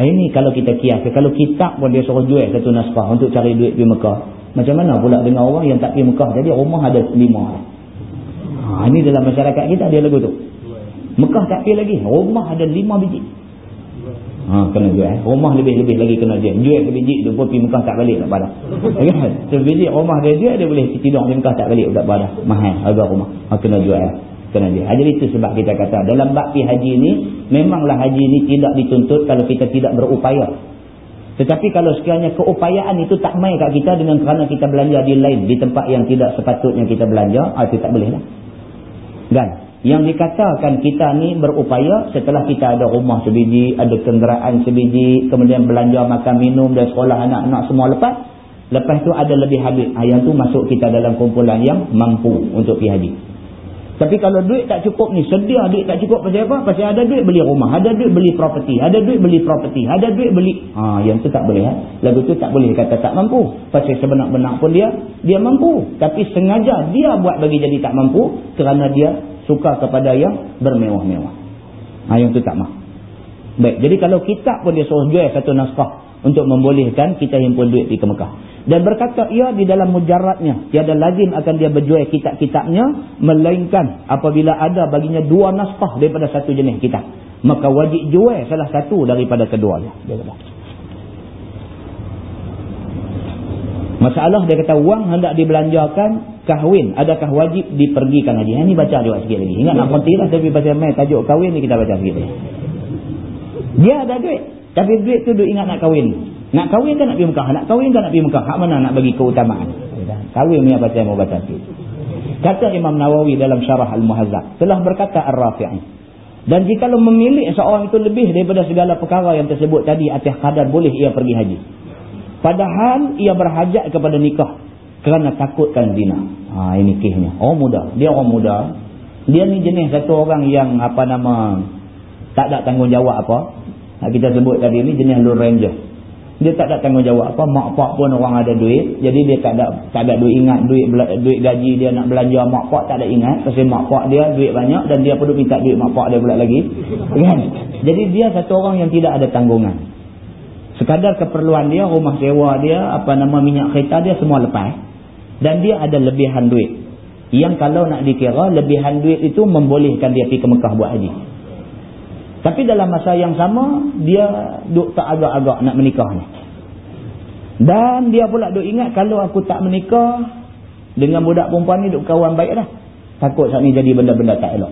Ini kalau kita kias. Kalau kitab pun dia suruh jual satu naskah untuk cari duit di Mekah. Macam mana pula dengan orang yang tak pergi Mekah. Jadi rumah ada lima. Ha, ini dalam masyarakat kita dia lagu tu. Mekah tak pergi lagi. Rumah ada lima biji. Ha, kena jual. Rumah lebih-lebih lagi kena jual. Jual ke biji tu pun pergi Mekah tak balik tak pada. Kan? So, rumah dia jual dia boleh tidur di Mekah tak balik tak pada. Mahal harga rumah. Ha, kena jual kena dia. Jadi itu sebab kita kata dalam bakti haji ini memanglah haji ini tidak dituntut kalau kita tidak berupaya. Tetapi kalau sekiranya keupayaan itu tak main kat kita dengan kerana kita belanja di lain di tempat yang tidak sepatutnya kita belanja, ah, itu tak boleh lah. Dan yang dikatakan kita ni berupaya setelah kita ada rumah sebiji, ada kenderaan sebiji, kemudian belanja makan minum dan sekolah anak-anak semua lepas. Lepas tu ada lebih habis. Ah, yang tu masuk kita dalam kumpulan yang mampu untuk pergi haji. Tapi kalau duit tak cukup ni, sedia duit tak cukup pasal apa? Pasal ada duit beli rumah, ada duit beli property, ada duit beli property, ada duit beli... Ha, yang tu tak boleh. Ha? Lagu tu tak boleh kata tak mampu. Pasal sebenar-benar pun dia, dia mampu. Tapi sengaja dia buat bagi jadi tak mampu kerana dia suka kepada yang bermewah-mewah. Ha, yang tu tak mah. Baik, jadi kalau kitab pun dia suruh jual satu naskah untuk membolehkan kita himpun duit di ke Mekah. Dan berkata ia di dalam mujaradnya. Tiada lazim akan dia berjual kitab-kitabnya. Melainkan apabila ada baginya dua naskah daripada satu jenis kitab. Maka wajib jual salah satu daripada keduanya. Masalah dia kata wang hendak dibelanjakan kahwin. Adakah wajib dipergikan haji? Ini baca juga sikit lagi. Ingat nak berhenti lah. Tapi pasal main tajuk kahwin ni kita baca sikit lagi. Dia ada duit. Tapi duit tu duk ingat nak kahwin. Nak kahwin kan nak pergi Mekah? Nak kahwin kan nak pergi Mekah? Hak mana nak bagi keutamaan? Kahwin ni apa mau baca sikit. Kata Imam Nawawi dalam syarah Al-Muhazzab. Telah berkata Ar-Rafi'i. Dan jika lo memilih seorang itu lebih daripada segala perkara yang tersebut tadi atas kadar boleh ia pergi haji. Padahal ia berhajat kepada nikah. Kerana takutkan zina. Ha, ini kisahnya. Orang muda. Dia orang muda. Dia ni jenis satu orang yang apa nama. Tak ada tanggungjawab apa. Kita sebut tadi ni jenis Lone Ranger. Dia tak ada tanggungjawab apa. Mak pak pun orang ada duit. Jadi dia tak ada tak ada duit ingat duit duit gaji dia nak belanja mak pak tak ada ingat. Pasal mak pak dia duit banyak dan dia perlu minta duit mak pak dia pula lagi. Kan? Jadi dia satu orang yang tidak ada tanggungan. Sekadar keperluan dia, rumah sewa dia, apa nama minyak kereta dia semua lepas. Dan dia ada lebihan duit. Yang kalau nak dikira lebihan duit itu membolehkan dia pergi ke Mekah buat haji. Tapi dalam masa yang sama, dia duk tak agak-agak nak menikah ni. Dan dia pula duk ingat kalau aku tak menikah, dengan budak perempuan ni duk kawan baik dah. Takut saat ni jadi benda-benda tak elok.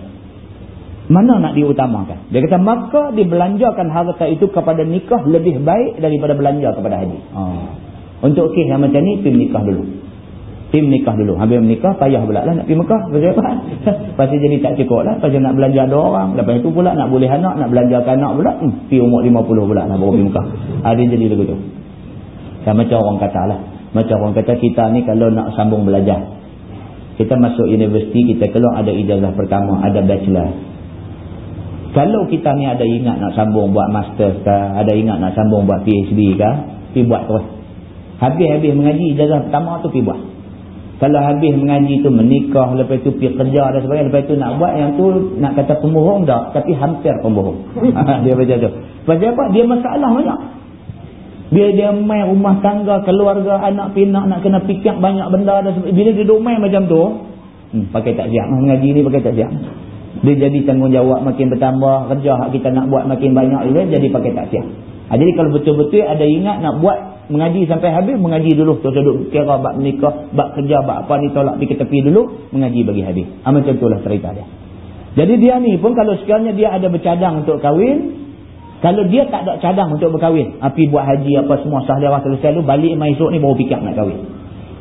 Mana nak diutamakan? Dia kata, maka dibelanjakan harta itu kepada nikah lebih baik daripada belanja kepada haji. Ha. Untuk kes yang macam ni, pergi nikah dulu tim nikah dulu. Habis menikah, payah pula lah nak pergi Mekah. Pasal apa? Pasal jadi tak cukup lah. Pasal nak belanja dua orang. Lepas itu pula nak boleh anak, nak belanja anak pula. Hmm, pergi umur 50 pula nak baru pergi Mekah. Ada ha, jadi begitu. Sama macam orang kata lah. Macam orang kata kita ni kalau nak sambung belajar. Kita masuk universiti, kita keluar ada ijazah pertama, ada bachelor. Kalau kita ni ada ingat nak sambung buat master ke, ada ingat nak sambung buat PhD ke, pergi buat terus. Habis-habis mengaji ijazah pertama tu pergi buat. Kalau habis mengaji tu menikah, lepas tu pergi kerja dan sebagainya, lepas tu nak buat yang tu nak kata pembohong tak, tapi hampir pembohong. dia baca tu. Pasal apa? Dia masalah banyak. Bila dia main rumah tangga, keluarga, anak pinak nak kena fikir banyak benda dan. Bila dia duduk main macam tu, hmm, pakai tak siap. Mengaji ni pakai tak siap. Dia jadi tanggungjawab makin bertambah, kerja kita nak buat makin banyak, jadi pakai tak siap. Ha, jadi kalau betul-betul ada ingat nak buat mengaji sampai habis mengaji dulu. Tu duduk kira bab menikah bab kerja bab apa ni tolak pergi ke tepi dulu mengaji bagi habis. Ha, macam itulah cerita dia. Jadi dia ni pun kalau sekiranya dia ada bercadang untuk kahwin kalau dia tak ada cadang untuk berkahwin api buat haji apa semua sahliawah selesai dulu balik mai esok ni baru fikir nak kahwin.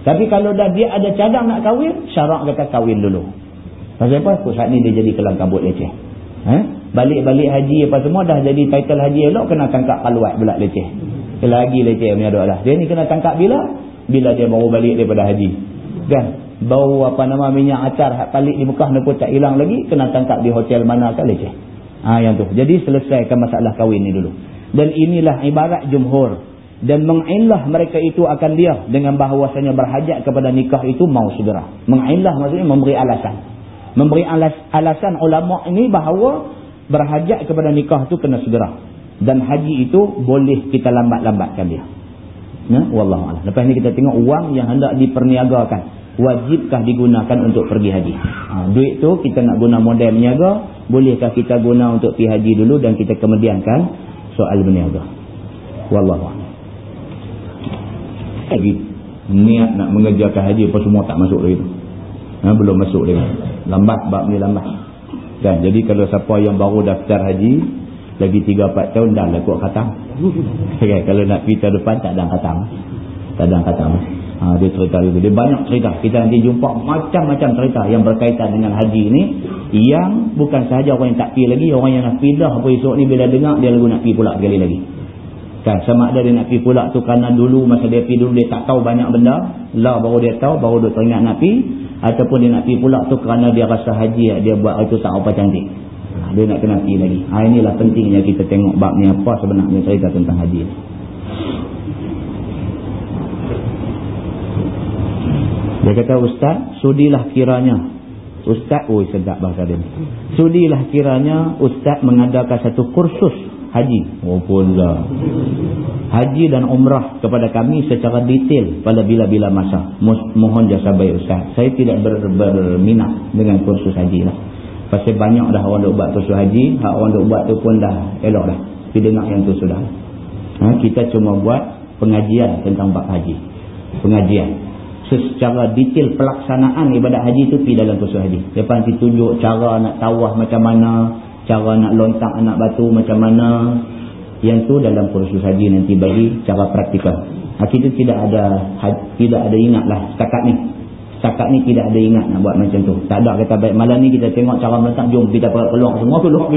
Tapi kalau dah dia ada cadang nak kahwin syarak kata kahwin dulu. Pasal apa? Saat ni dia jadi kelang kabut leceh. Eh? balik-balik haji apa semua dah jadi title haji elok kena tangkap kaluat pula leceh lagi leceh punya doa lah. Dia ni kena tangkap bila? Bila dia baru balik daripada haji. Kan? Bau apa nama minyak acar hak balik di Mekah pun tak hilang lagi. Kena tangkap di hotel mana kan leceh. Ha, yang tu. Jadi selesaikan masalah kahwin ni dulu. Dan inilah ibarat jumhur. Dan mengilah mereka itu akan dia dengan bahawasanya berhajat kepada nikah itu mau segera. Mengilah maksudnya memberi alasan. Memberi alas, alasan ulama ini bahawa berhajat kepada nikah itu kena segera. Dan haji itu boleh kita lambat-lambatkan dia. Ya wallahu a'lam. Lepas ni kita tengok wang yang hendak diperniagakan wajibkah digunakan untuk pergi haji? Ha, duit tu kita nak guna model berniaga bolehkah kita guna untuk pergi haji dulu dan kita kemudiankan soal berniaga? Wallahu a'lam. Lagi niat nak mengerjakan haji apa semua tak masuk lagi tu. Ha, belum masuk lagi. Lambat bab ni lambat. Kan jadi kalau siapa yang baru daftar haji lagi 3-4 tahun dah lah kuat khatam. Okay, kalau nak pergi tahun depan tak ada khatam. Tak ada khatam. Ha, dia cerita itu. Dia banyak cerita. Kita nanti jumpa macam-macam cerita yang berkaitan dengan haji ni yang bukan sahaja orang yang tak pergi lagi orang yang nak pergi dah apa esok ni bila dengar dia lagu nak pergi pula sekali lagi. Kan? Sama ada dia nak pergi pula tu kerana dulu masa dia pergi dulu dia tak tahu banyak benda. Lah baru dia tahu baru dia teringat nak pergi. Ataupun dia nak pergi pula tu kerana dia rasa haji dia buat itu tak apa cantik dia nak kena pergi lagi ha, inilah pentingnya kita tengok bab ni apa sebenarnya cerita tentang haji dia kata ustaz sudilah kiranya ustaz oh sedap bahasa dia sudilah kiranya ustaz mengadakan satu kursus haji. Pula. Haji dan umrah kepada kami secara detail pada bila-bila masa. Mohon jasa baik Ustaz. Saya tidak ber, berminat dengan kursus haji lah. Pasal banyak dah orang nak buat kursus haji. Hak orang nak buat tu pun dah elok dah. Tapi dengar yang tu sudah. Ha, kita cuma buat pengajian tentang bab haji. Pengajian. Secara detail pelaksanaan ibadat haji tu pergi dalam kursus haji. Lepas nanti tunjuk cara nak tawah macam mana cara nak lontak anak batu macam mana yang tu dalam kursus haji nanti bagi cara praktikal ha, kita tidak ada tidak ada ingat lah setakat ni setakat ni tidak ada ingat nak buat macam tu. Tak ada kata baik. Malam ni kita tengok cara melontak jom kita keluar semua keluar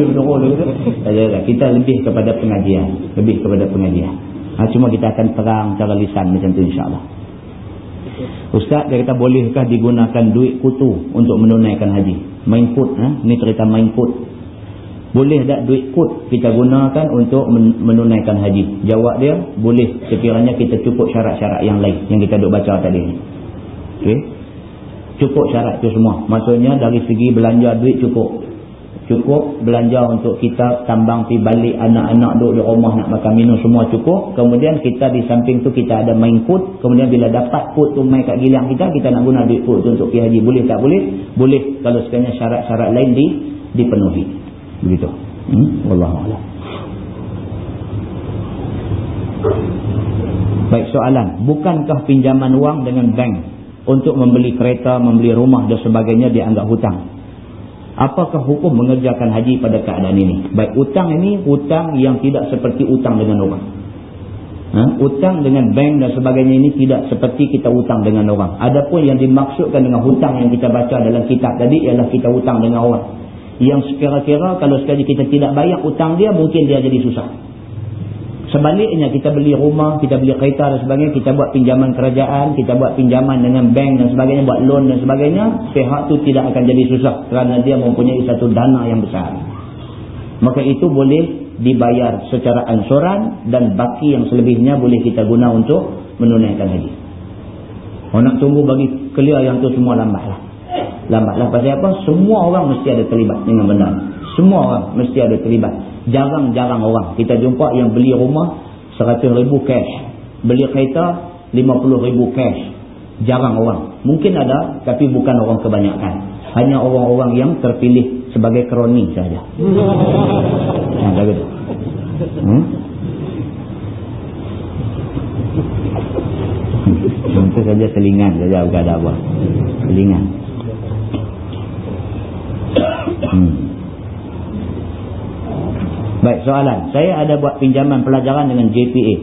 kita lebih kepada pengajian. Lebih kepada pengajian. Ha, cuma kita akan terang cara lisan macam tu insyaAllah. Ustaz dia kata bolehkah digunakan duit kutu untuk menunaikan haji? Main kut ha? ni cerita main kut boleh tak duit kut kita gunakan untuk menunaikan haji? Jawab dia, boleh. Sekiranya kita cukup syarat-syarat yang lain yang kita duk baca tadi. Okey. Cukup syarat tu semua. Maksudnya dari segi belanja duit cukup. Cukup belanja untuk kita tambang pi balik anak-anak duduk di rumah nak makan minum semua cukup. Kemudian kita di samping tu kita ada main kut. Kemudian bila dapat kut tu main kat gilang kita, kita nak guna duit kut tu untuk pergi haji. Boleh tak boleh? Boleh kalau sekiranya syarat-syarat lain di, dipenuhi begitu hmm? wallahu a'lam baik soalan bukankah pinjaman wang dengan bank untuk membeli kereta membeli rumah dan sebagainya dianggap hutang. Apakah hukum mengerjakan haji pada keadaan ini? Baik hutang ini hutang yang tidak seperti hutang dengan orang. Ha? hutang dengan bank dan sebagainya ini tidak seperti kita hutang dengan orang. Adapun yang dimaksudkan dengan hutang yang kita baca dalam kitab tadi ialah kita hutang dengan orang. Yang sekira-kira kalau sekali kita tidak bayar hutang dia mungkin dia jadi susah sebaliknya kita beli rumah kita beli kereta dan sebagainya kita buat pinjaman kerajaan kita buat pinjaman dengan bank dan sebagainya buat loan dan sebagainya pihak tu tidak akan jadi susah kerana dia mempunyai satu dana yang besar. Maka itu boleh dibayar secara ansuran dan baki yang selebihnya boleh kita guna untuk menunaikan haji. Orang nak tunggu bagi clear yang tu semua lambat lah lambatlah pasal apa? Semua orang mesti ada terlibat dengan benda semua orang mesti ada terlibat. Jarang-jarang orang. Kita jumpa yang beli rumah 100 ribu cash. Beli kereta 50 ribu cash. Jarang orang. Mungkin ada tapi bukan orang kebanyakan. Hanya orang-orang yang terpilih sebagai kroni saja. Ha, gitu. hmm? Contoh saja selingan saja bukan ada apa. Selingan. Hmm. Baik soalan. Saya ada buat pinjaman pelajaran dengan JPA.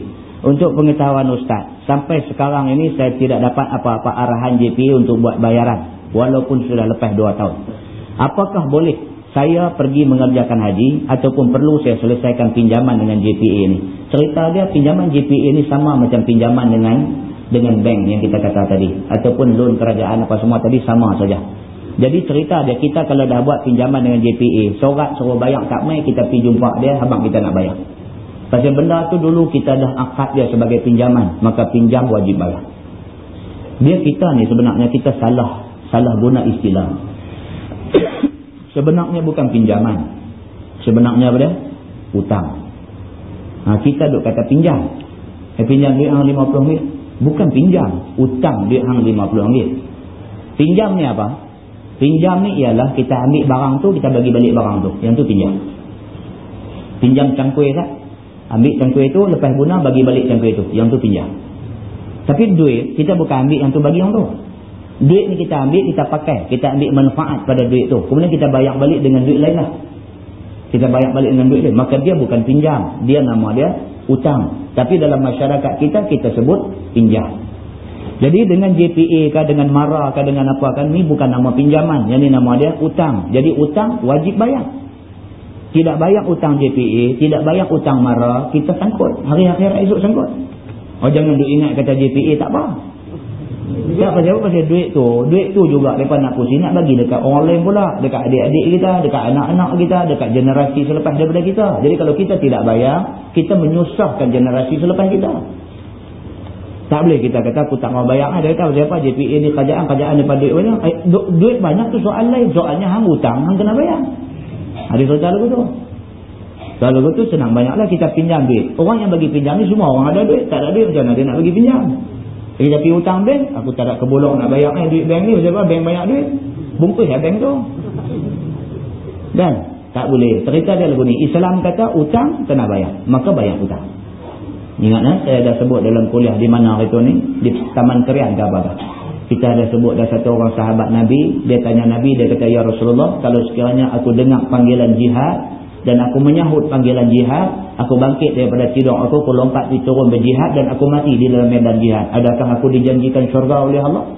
Untuk pengetahuan Ustaz. Sampai sekarang ini saya tidak dapat apa-apa arahan JPA untuk buat bayaran. Walaupun sudah lepas 2 tahun. Apakah boleh saya pergi mengerjakan haji. Ataupun perlu saya selesaikan pinjaman dengan JPA ini. Cerita dia pinjaman JPA ini sama macam pinjaman dengan dengan bank yang kita kata tadi. Ataupun loan kerajaan apa semua tadi sama saja. Jadi cerita dia, kita kalau dah buat pinjaman dengan JPA, sorat suruh bayar tak main, kita pergi jumpa dia, habang kita nak bayar. Pasal benda tu dulu kita dah akad dia sebagai pinjaman, maka pinjam wajib bayar. Dia kita ni sebenarnya kita salah, salah guna istilah. sebenarnya bukan pinjaman. Sebenarnya apa dia? Hutang. Ha, kita duk kata pinjam. Eh, pinjam duit hang RM50. Bukan pinjam. Utang duit hang RM50. Pinjam ni apa? Pinjam ni ialah kita ambil barang tu, kita bagi balik barang tu. Yang tu pinjam. Pinjam cangkui tak? Ambil cangkui tu, lepas guna bagi balik cangkui tu. Yang tu pinjam. Tapi duit, kita bukan ambil yang tu bagi yang tu. Duit ni kita ambil, kita pakai. Kita ambil manfaat pada duit tu. Kemudian kita bayar balik dengan duit lain lah kita bayar balik dengan duit dia maka dia bukan pinjam dia nama dia utang tapi dalam masyarakat kita kita sebut pinjam jadi dengan JPA kah dengan MARA kah dengan apa kan ni bukan nama pinjaman yang ni nama dia utang jadi utang wajib bayar tidak bayar utang JPA tidak bayar utang MARA kita sangkut hari-hari esok sangkut oh jangan duk ingat kata JPA tak apa tak pasal apa pasal duit tu. Duit tu juga mereka nak pusing nak bagi dekat orang lain pula. Dekat adik-adik kita, dekat anak-anak kita, dekat generasi selepas daripada kita. Jadi kalau kita tidak bayar, kita menyusahkan generasi selepas kita. Tak boleh kita kata aku tak mau bayar. Dia kata siapa JPA ni kerajaan, kerajaan daripada duit banyak. Eh, duit banyak tu soal lain. Soalnya hang hutang, hang kena bayar. Ada soal lagu tu. Kalau tu senang banyaklah kita pinjam duit. Orang yang bagi pinjam ni semua orang ada duit. Tak ada duit macam mana dia nak bagi pinjam. Jadi tapi hutang bank, aku tak ada kebolong nak bayar eh, duit bank ni. Sebab bank banyak duit. Bungkus ya bank tu. Dan tak boleh. Cerita dia lagu ni. Islam kata hutang kena bayar. Maka bayar hutang. Ingat eh? saya dah sebut dalam kuliah di mana itu ni. Di Taman Kerian Gabara. Kita ada sebut dah satu orang sahabat Nabi. Dia tanya Nabi, dia kata, Ya Rasulullah, kalau sekiranya aku dengar panggilan jihad, dan aku menyahut panggilan jihad aku bangkit daripada tidur aku aku lompat di turun berjihad dan aku mati di dalam medan jihad adakah aku dijanjikan syurga oleh Allah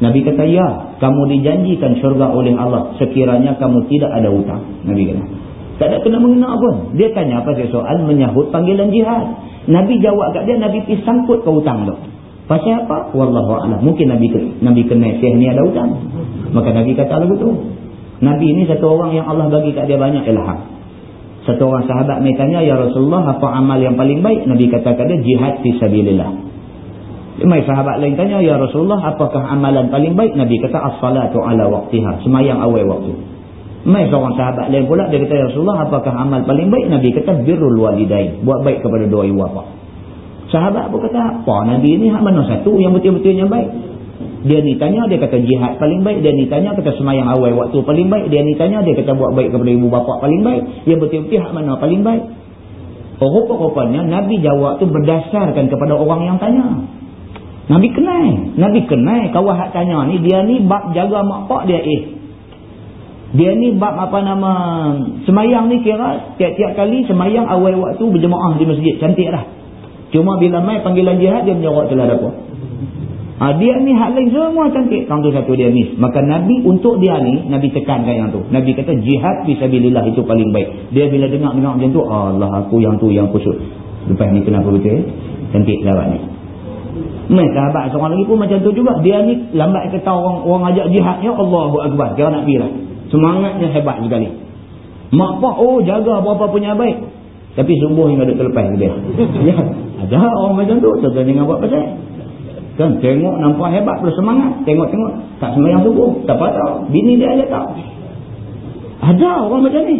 Nabi kata ya kamu dijanjikan syurga oleh Allah sekiranya kamu tidak ada hutang Nabi kata tak ada kena mengenal pun dia tanya apa soal menyahut panggilan jihad Nabi jawab kat dia Nabi pergi sangkut ke hutang tu pasal apa? Wallahu'alam mungkin Nabi Nabi kena syekh ni ada hutang maka Nabi kata lagu tu Nabi ini satu orang yang Allah bagi kat dia banyak ilham. Satu orang sahabat mai tanya, Ya Rasulullah, apa amal yang paling baik? Nabi kata kat dia, jihad fi sabilillah. Mai sahabat lain tanya, Ya Rasulullah, apakah amalan paling baik? Nabi kata, as-salatu ala waqtiha. Semayang awal waktu. Mai seorang sahabat lain pula, dia kata, Ya Rasulullah, apakah amal paling baik? Nabi kata, birrul walidain. Buat baik kepada dua ibu bapa. Sahabat pun kata, apa Nabi ini mana satu yang betul-betulnya baik? Dia ni tanya, dia kata jihad paling baik. Dia ni tanya, kata semayang awal waktu paling baik. Dia ni tanya, dia kata buat baik kepada ibu bapa paling baik. Yang betul-betul hak mana paling baik. Oh, rupa-rupanya Nabi jawab tu berdasarkan kepada orang yang tanya. Nabi kenal. Nabi kenal kawan hak tanya ni. Dia ni bab jaga mak pak dia eh. Dia ni bab apa nama semayang ni kira tiap-tiap kali semayang awal waktu berjemaah di masjid. Cantik dah. Cuma bila mai panggilan jihad dia menjawab telah dapat. Ha, dia ni hak lain semua cantik. Yang tu satu dia ni. Maka Nabi untuk dia ni, Nabi tekankan yang tu. Nabi kata jihad fisabilillah itu paling baik. Dia bila dengar-dengar macam tu, Allah aku yang tu yang kusut. Lepas ni kenapa betul eh? Cantik sahabat ni. Mai sahabat seorang lagi pun macam tu juga. Dia ni lambat kata orang orang ajak jihad. Ya Allahu Akbar. Kira nak pergi lah. Semangatnya hebat sekali. Mak pak, oh jaga apa-apa punya baik. Tapi sungguh yang ada terlepas dia. ya, ada orang macam tu. Tentu dengan buat pasal. Kan tengok nampak hebat terus semangat. Tengok-tengok tak sembahyang subuh. Tak apa tahu. Bini dia aja tahu. Ada orang macam ni.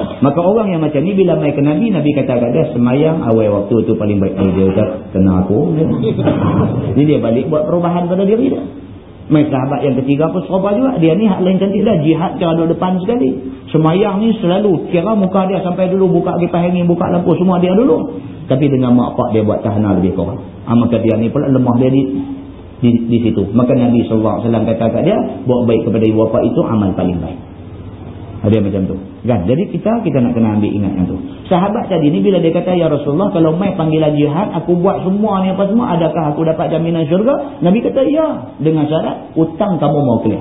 Maka orang yang macam ni bila mai ke Nabi, Nabi kata kat dia semayang awal waktu tu paling baik. Eh, dia kata, kena aku. Jadi dia balik buat perubahan pada diri dia. Mai sahabat yang ketiga pun serupa juga. Dia ni hak lain cantik dah. Jihad kira duduk depan sekali. Semayang ni selalu. Kira muka dia sampai dulu buka kipas angin, buka lampu. Semua dia dulu. Tapi dengan mak pak dia buat tahanan lebih kurang. Ha, maka dia ni pula lemah dia di, di, di situ. Maka Nabi SAW kata kat dia, buat baik kepada ibu bapa itu amal paling baik. Ha, macam tu. Kan? Jadi kita kita nak kena ambil ingat yang tu. Sahabat tadi ni bila dia kata, Ya Rasulullah, kalau mai panggilan jihad, aku buat semua ni apa semua, adakah aku dapat jaminan syurga? Nabi kata, ya. Dengan syarat, utang kamu mau clear.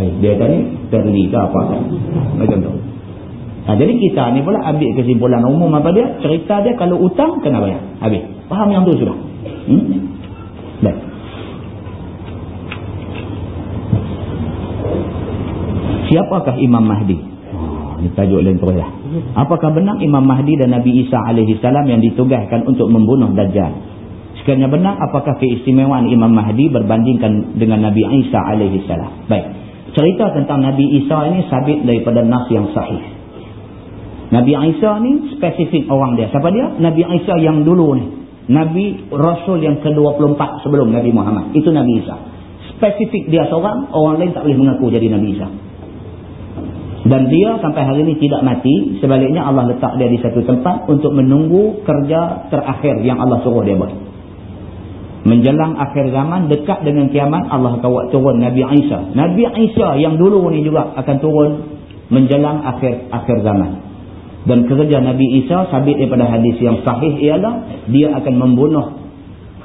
Hai, dia kata ni, terli ke apa kan? Macam tu. Ha, jadi kita ni pula ambil kesimpulan umum apa dia? Cerita dia kalau utang kena bayar. Habis. Faham yang tu sudah? Hmm? Baik. Siapakah Imam Mahdi? Oh, ini tajuk lain terus lah. Apakah benar Imam Mahdi dan Nabi Isa salam yang ditugaskan untuk membunuh Dajjal? Sekiranya benar, apakah keistimewaan Imam Mahdi berbandingkan dengan Nabi Isa salam? Baik. Cerita tentang Nabi Isa ini sabit daripada nas yang sahih. Nabi Isa ni spesifik orang dia. Siapa dia? Nabi Isa yang dulu ni. Nabi Rasul yang ke-24 sebelum Nabi Muhammad. Itu Nabi Isa. Spesifik dia seorang, orang lain tak boleh mengaku jadi Nabi Isa. Dan dia sampai hari ini tidak mati. Sebaliknya Allah letak dia di satu tempat untuk menunggu kerja terakhir yang Allah suruh dia buat. Menjelang akhir zaman, dekat dengan kiamat, Allah akan buat turun Nabi Isa. Nabi Isa yang dulu ni juga akan turun menjelang akhir akhir zaman. Dan kerja Nabi Isa sabit daripada hadis yang sahih ialah dia akan membunuh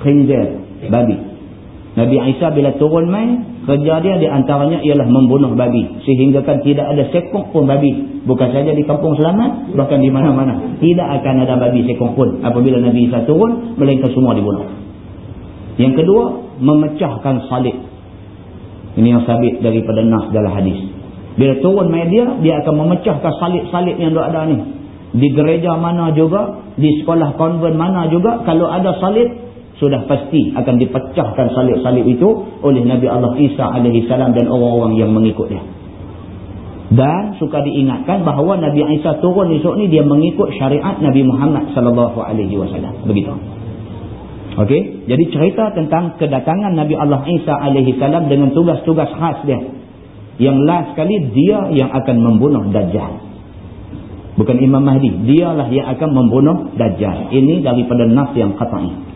khinzir, babi. Nabi Isa bila turun main, kerja dia di antaranya ialah membunuh babi. Sehingga kan tidak ada sekong pun babi. Bukan saja di kampung selamat bahkan di mana-mana. Tidak akan ada babi sekong pun. Apabila Nabi Isa turun melainkan semua dibunuh. Yang kedua memecahkan salib. Ini yang sabit daripada nas dalam hadis. Bila turun media dia akan memecahkan salib-salib yang ada ni. Di gereja mana juga di sekolah konven mana juga kalau ada salib sudah pasti akan dipecahkan salib-salib itu oleh Nabi Allah Isa alaihi salam dan orang-orang yang mengikut dia. Dan suka diingatkan bahawa Nabi Isa turun esok ni dia mengikut syariat Nabi Muhammad sallallahu alaihi wasallam. Begitu. Okey, jadi cerita tentang kedatangan Nabi Allah Isa alaihi salam dengan tugas-tugas khas dia. Yang last sekali dia yang akan membunuh Dajjal. Bukan Imam Mahdi, dialah yang akan membunuh Dajjal. Ini daripada nas yang qat'i.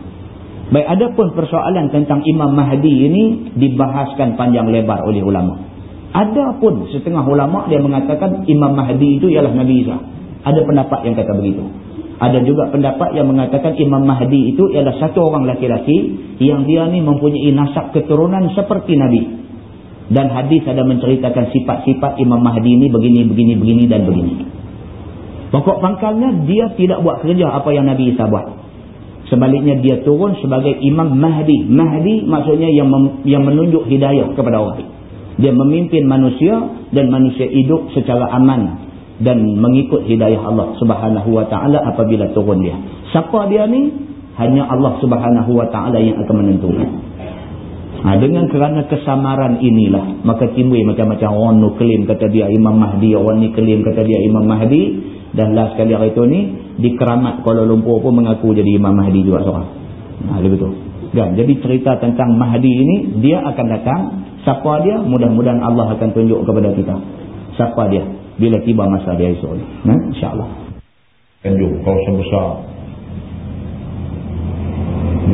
Baik ada pun persoalan tentang Imam Mahdi ini dibahaskan panjang lebar oleh ulama. Ada pun setengah ulama dia mengatakan Imam Mahdi itu ialah Nabi Isa. Ada pendapat yang kata begitu. Ada juga pendapat yang mengatakan Imam Mahdi itu ialah satu orang laki-laki yang dia ni mempunyai nasab keturunan seperti Nabi. Dan hadis ada menceritakan sifat-sifat Imam Mahdi ini begini, begini, begini dan begini. Pokok pangkalnya dia tidak buat kerja apa yang Nabi Isa buat. Sebaliknya dia turun sebagai Imam Mahdi. Mahdi maksudnya yang mem yang menunjuk hidayah kepada orang. Dia memimpin manusia dan manusia hidup secara aman dan mengikut hidayah Allah Subhanahu wa taala apabila turun dia. Siapa dia ni? Hanya Allah Subhanahu wa taala yang akan menentukan. Ha, dengan kerana kesamaran inilah maka timbul macam-macam orang nu klaim kata dia Imam Mahdi, orang ni klaim kata dia Imam Mahdi dan last kali hari itu ni di Keramat Kuala Lumpur pun mengaku jadi Imam Mahdi juga seorang. Ha, betul. Dan jadi cerita tentang Mahdi ini, dia akan datang. Siapa dia? Mudah-mudahan Allah akan tunjuk kepada kita. Siapa dia? Bila tiba masa dia esok ni. Ha? InsyaAllah. Tanjung, kawasan besar.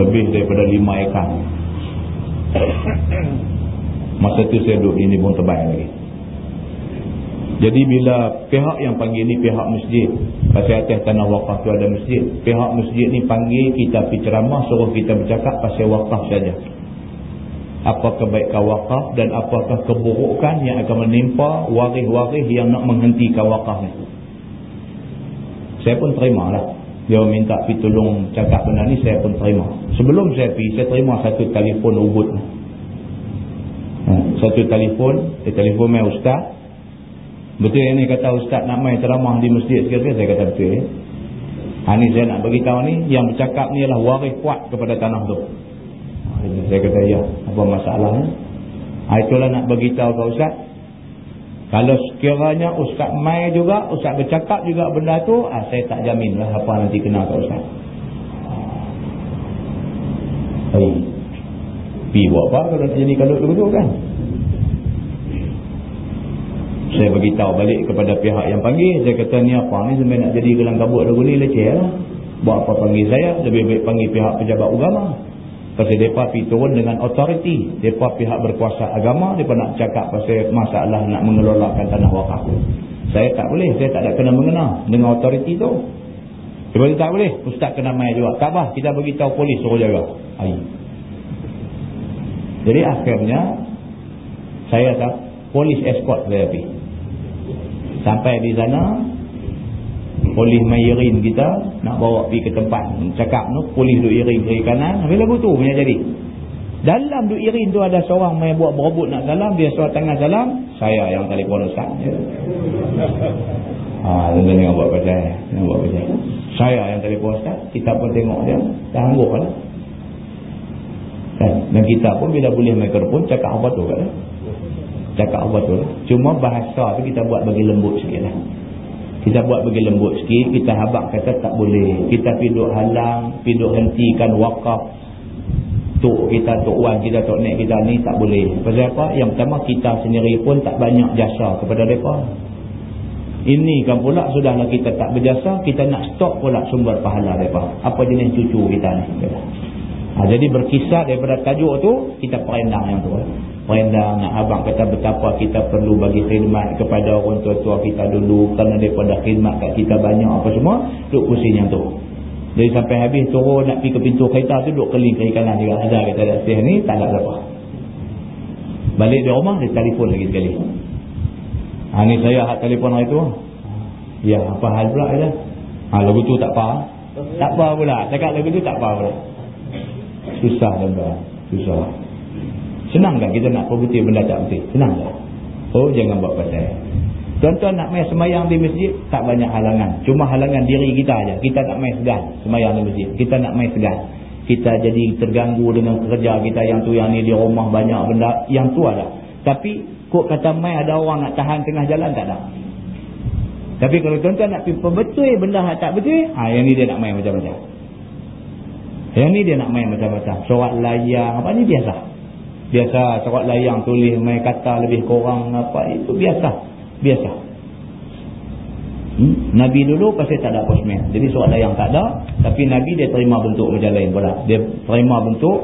Lebih daripada lima ekar. Masa tu saya duduk di ni pun terbaik lagi. Jadi bila pihak yang panggil ni pihak masjid, pasal atas tanah wakaf tu ada masjid, pihak masjid ni panggil kita pergi ceramah, suruh kita bercakap pasal wakaf saja. Apa kebaikan wakaf dan apakah keburukan yang akan menimpa waris-waris yang nak menghentikan wakaf ni. Saya pun terima lah. Dia minta pergi tolong cakap benda ni, saya pun terima. Sebelum saya pergi, saya terima satu telefon ubud. Ha, satu telefon, dia telefon main ustaz, Betul yang ni kata ustaz nak main ceramah di masjid sekali saya kata betul ya. Ha ni saya nak bagi tahu ni yang bercakap ni ialah waris kuat kepada tanah tu. Ha, saya kata ya, apa masalahnya? Ha, itulah nak bagi tahu ke ustaz. Kalau sekiranya ustaz mai juga, ustaz bercakap juga benda tu, ha, saya tak jamin lah apa nanti kena ke ustaz. Hei. Pi buat apa kalau nak jadi kalau betul kan? saya beritahu balik kepada pihak yang panggil saya kata ni apa ni sampai nak jadi gelang kabut lagu ni leceh lah buat apa panggil saya lebih baik panggil pihak pejabat agama pasal mereka pergi turun dengan otoriti mereka pihak berkuasa agama. Mereka nak cakap pasal masalah nak mengelolakan tanah wakaf. Saya tak boleh. Saya tak ada kena mengena dengan otoriti tu. Dia tak boleh. Ustaz kena main juga. Tak apa. Kita beritahu polis suruh jaga. Ay. jadi akhirnya saya tak polis escort saya pergi. Sampai di sana Polis main irin kita Nak bawa pergi ke tempat. Cakap tu Polis duk irin kiri kanan. Lagu tu punya jadi. Dalam duk irin tu ada seorang main buat berebut nak salam Dia suara tengah salam Saya yang telefon ustaz Haa tuan tengok buat pasal buat pasal. Saya yang telefon ustaz Kita pun tengok dia Dah angguk lah. Dan kita pun bila boleh mikrofon cakap apa tu kan cakap apa tu? Cuma bahasa tu kita buat bagi lembut sikit lah kita buat bagi lembut sikit kita habak kata tak boleh. Kita piduk halang piduk hentikan wakaf. Tok kita tok wan kita tok nek kita ni tak boleh. Pasal apa? Yang pertama kita sendiri pun tak banyak jasa kepada mereka. Ini kan pula sudahlah kita tak berjasa kita nak stop pula sumber pahala mereka. Apa jenis cucu kita ni ha, jadi berkisar daripada tajuk tu kita perendang yang tu Rendang nak abang kata betapa kita perlu bagi khidmat kepada orang tua-tua kita dulu kerana daripada khidmat kat kita banyak apa semua duduk pusing yang tu. Jadi sampai habis turun nak pergi ke pintu kereta tu duduk keling kiri kanan juga. Ada kata ada sih ni tak ada apa balik di rumah dia telefon lagi sekali. Ha, ni saya hak telefon hari tu. Ya apa hal pula kata ha, lagu tu tak apa. Tak apa pula. Cakap lagu tu tak apa pula susah tuan-tuan susah Senang tak kita nak perbuti benda tak betul? Senang tak? Oh jangan buat pasal. Tuan-tuan nak main semayang di masjid, tak banyak halangan. Cuma halangan diri kita aja. Kita tak main segan semayang di masjid. Kita nak main segan. Kita jadi terganggu dengan kerja kita yang tu yang ni di rumah banyak benda. Yang tu ada. Tapi kok kata main ada orang nak tahan tengah jalan tak ada. Tapi kalau tuan-tuan nak pergi betul benda tak betul, ha, yang ni dia nak main macam-macam. Yang ni dia nak main macam-macam. Sorat layang, apa ni biasa. Biasa surat layang tulis main kata lebih kurang apa itu biasa. Biasa. Hmm? Nabi dulu pasti tak ada postman. Jadi surat layang tak ada. Tapi Nabi dia terima bentuk macam lain pula. Dia terima bentuk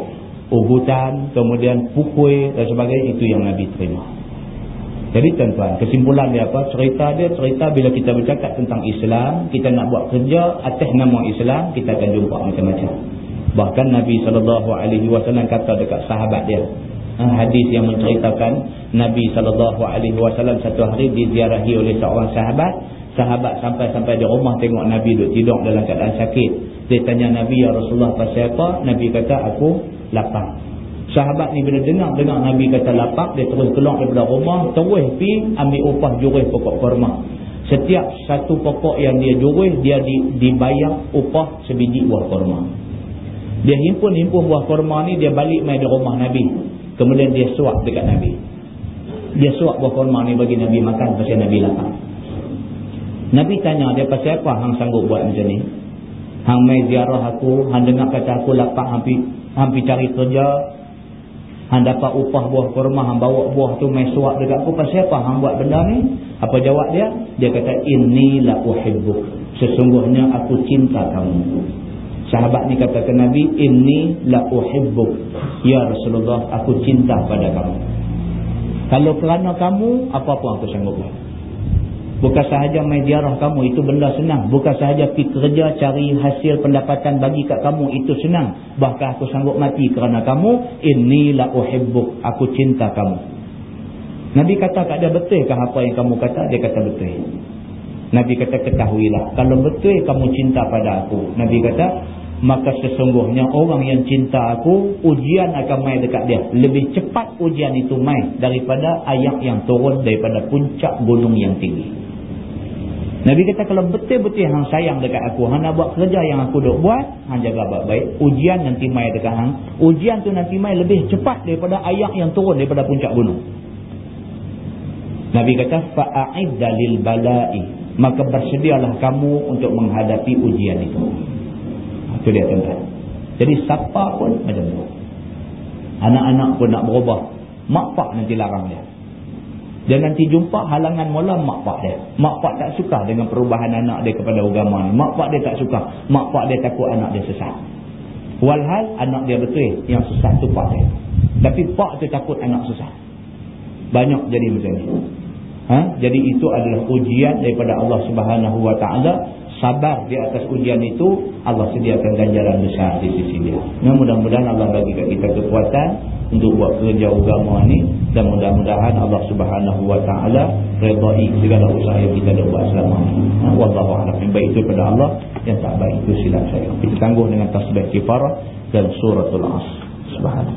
ugutan, kemudian pukul dan sebagainya. Itu yang Nabi terima. Jadi tuan-tuan, kesimpulan dia apa? Cerita dia, cerita bila kita bercakap tentang Islam, kita nak buat kerja atas nama Islam, kita akan jumpa macam-macam. Bahkan Nabi SAW kata dekat sahabat dia, hadis yang menceritakan Nabi SAW satu hari diziarahi oleh seorang sahabat. Sahabat sampai-sampai di rumah tengok Nabi duduk tidur dalam keadaan sakit. Dia tanya Nabi ya Rasulullah pasal apa? Nabi kata aku lapar. Sahabat ni bila dengar dengar Nabi kata lapar dia terus keluar daripada rumah terus pergi ambil upah jurih pokok korma setiap satu pokok yang dia jurih dia dibayar upah sebiji buah korma dia himpun-himpun buah korma ni dia balik main di rumah Nabi Kemudian dia suap dekat Nabi. Dia suap buah kurma ni bagi Nabi makan pasal Nabi lapar. Nabi tanya dia pasal apa hang sanggup buat macam ni? Hang mai ziarah aku, hang dengar kata aku lapar hampir hampir cari kerja. Hang dapat upah buah kurma, hang bawa buah tu mai suap dekat aku pasal apa hang buat benda ni? Apa jawab dia? Dia kata inni la uhibbuk. Sesungguhnya aku cinta kamu. Sahabat ni kata ke Nabi, "Inni la uhibbuk." Ya Rasulullah, aku cinta pada kamu. Kalau kerana kamu, apa-apa aku sanggup buat. Bukan sahaja main diarah kamu, itu benda senang. Bukan sahaja pergi kerja cari hasil pendapatan bagi kat kamu, itu senang. Bahkan aku sanggup mati kerana kamu, "Inni la uhibbuk." Aku cinta kamu. Nabi kata tak ada betul kah apa yang kamu kata? Dia kata betul. Nabi kata ketahuilah. Kalau betul kamu cinta pada aku. Nabi kata maka sesungguhnya orang yang cinta aku ujian akan main dekat dia. Lebih cepat ujian itu main daripada ayat yang turun daripada puncak gunung yang tinggi. Nabi kata kalau betul-betul hang sayang dekat aku hang nak buat kerja yang aku duk buat hang jaga baik-baik. Ujian nanti main dekat hang. Ujian tu nanti main lebih cepat daripada ayat yang turun daripada puncak gunung. Nabi kata fa'a'idda lil bala'i maka bersedialah kamu untuk menghadapi ujian itu itu dia tuan-tuan. Jadi siapa pun macam tu. Anak-anak pun nak berubah. Mak pak nanti larang dia. Dia nanti jumpa halangan mula mak pak dia. Mak pak tak suka dengan perubahan anak dia kepada agama ni. Mak pak dia tak suka. Mak pak dia takut anak dia sesat. Walhal anak dia betul yang sesat tu pak dia. Tapi pak tu takut anak sesat. Banyak jadi macam ni. Ha? Jadi itu adalah ujian daripada Allah Subhanahu Wa Taala. Sabar di atas ujian itu Allah sediakan ganjaran besar di sisi dia. Nah, mudah-mudahan Allah bagi kita kekuatan untuk buat kerja agama ni. Dan mudah-mudahan Allah subhanahu wa ta'ala redai segala usaha yang kita buat selama ni. Nah, wallahu a'lam. Baik itu pada Allah yang tak baik itu silap saya. Kita tangguh dengan tasbih kifarah dan suratul as subhanallah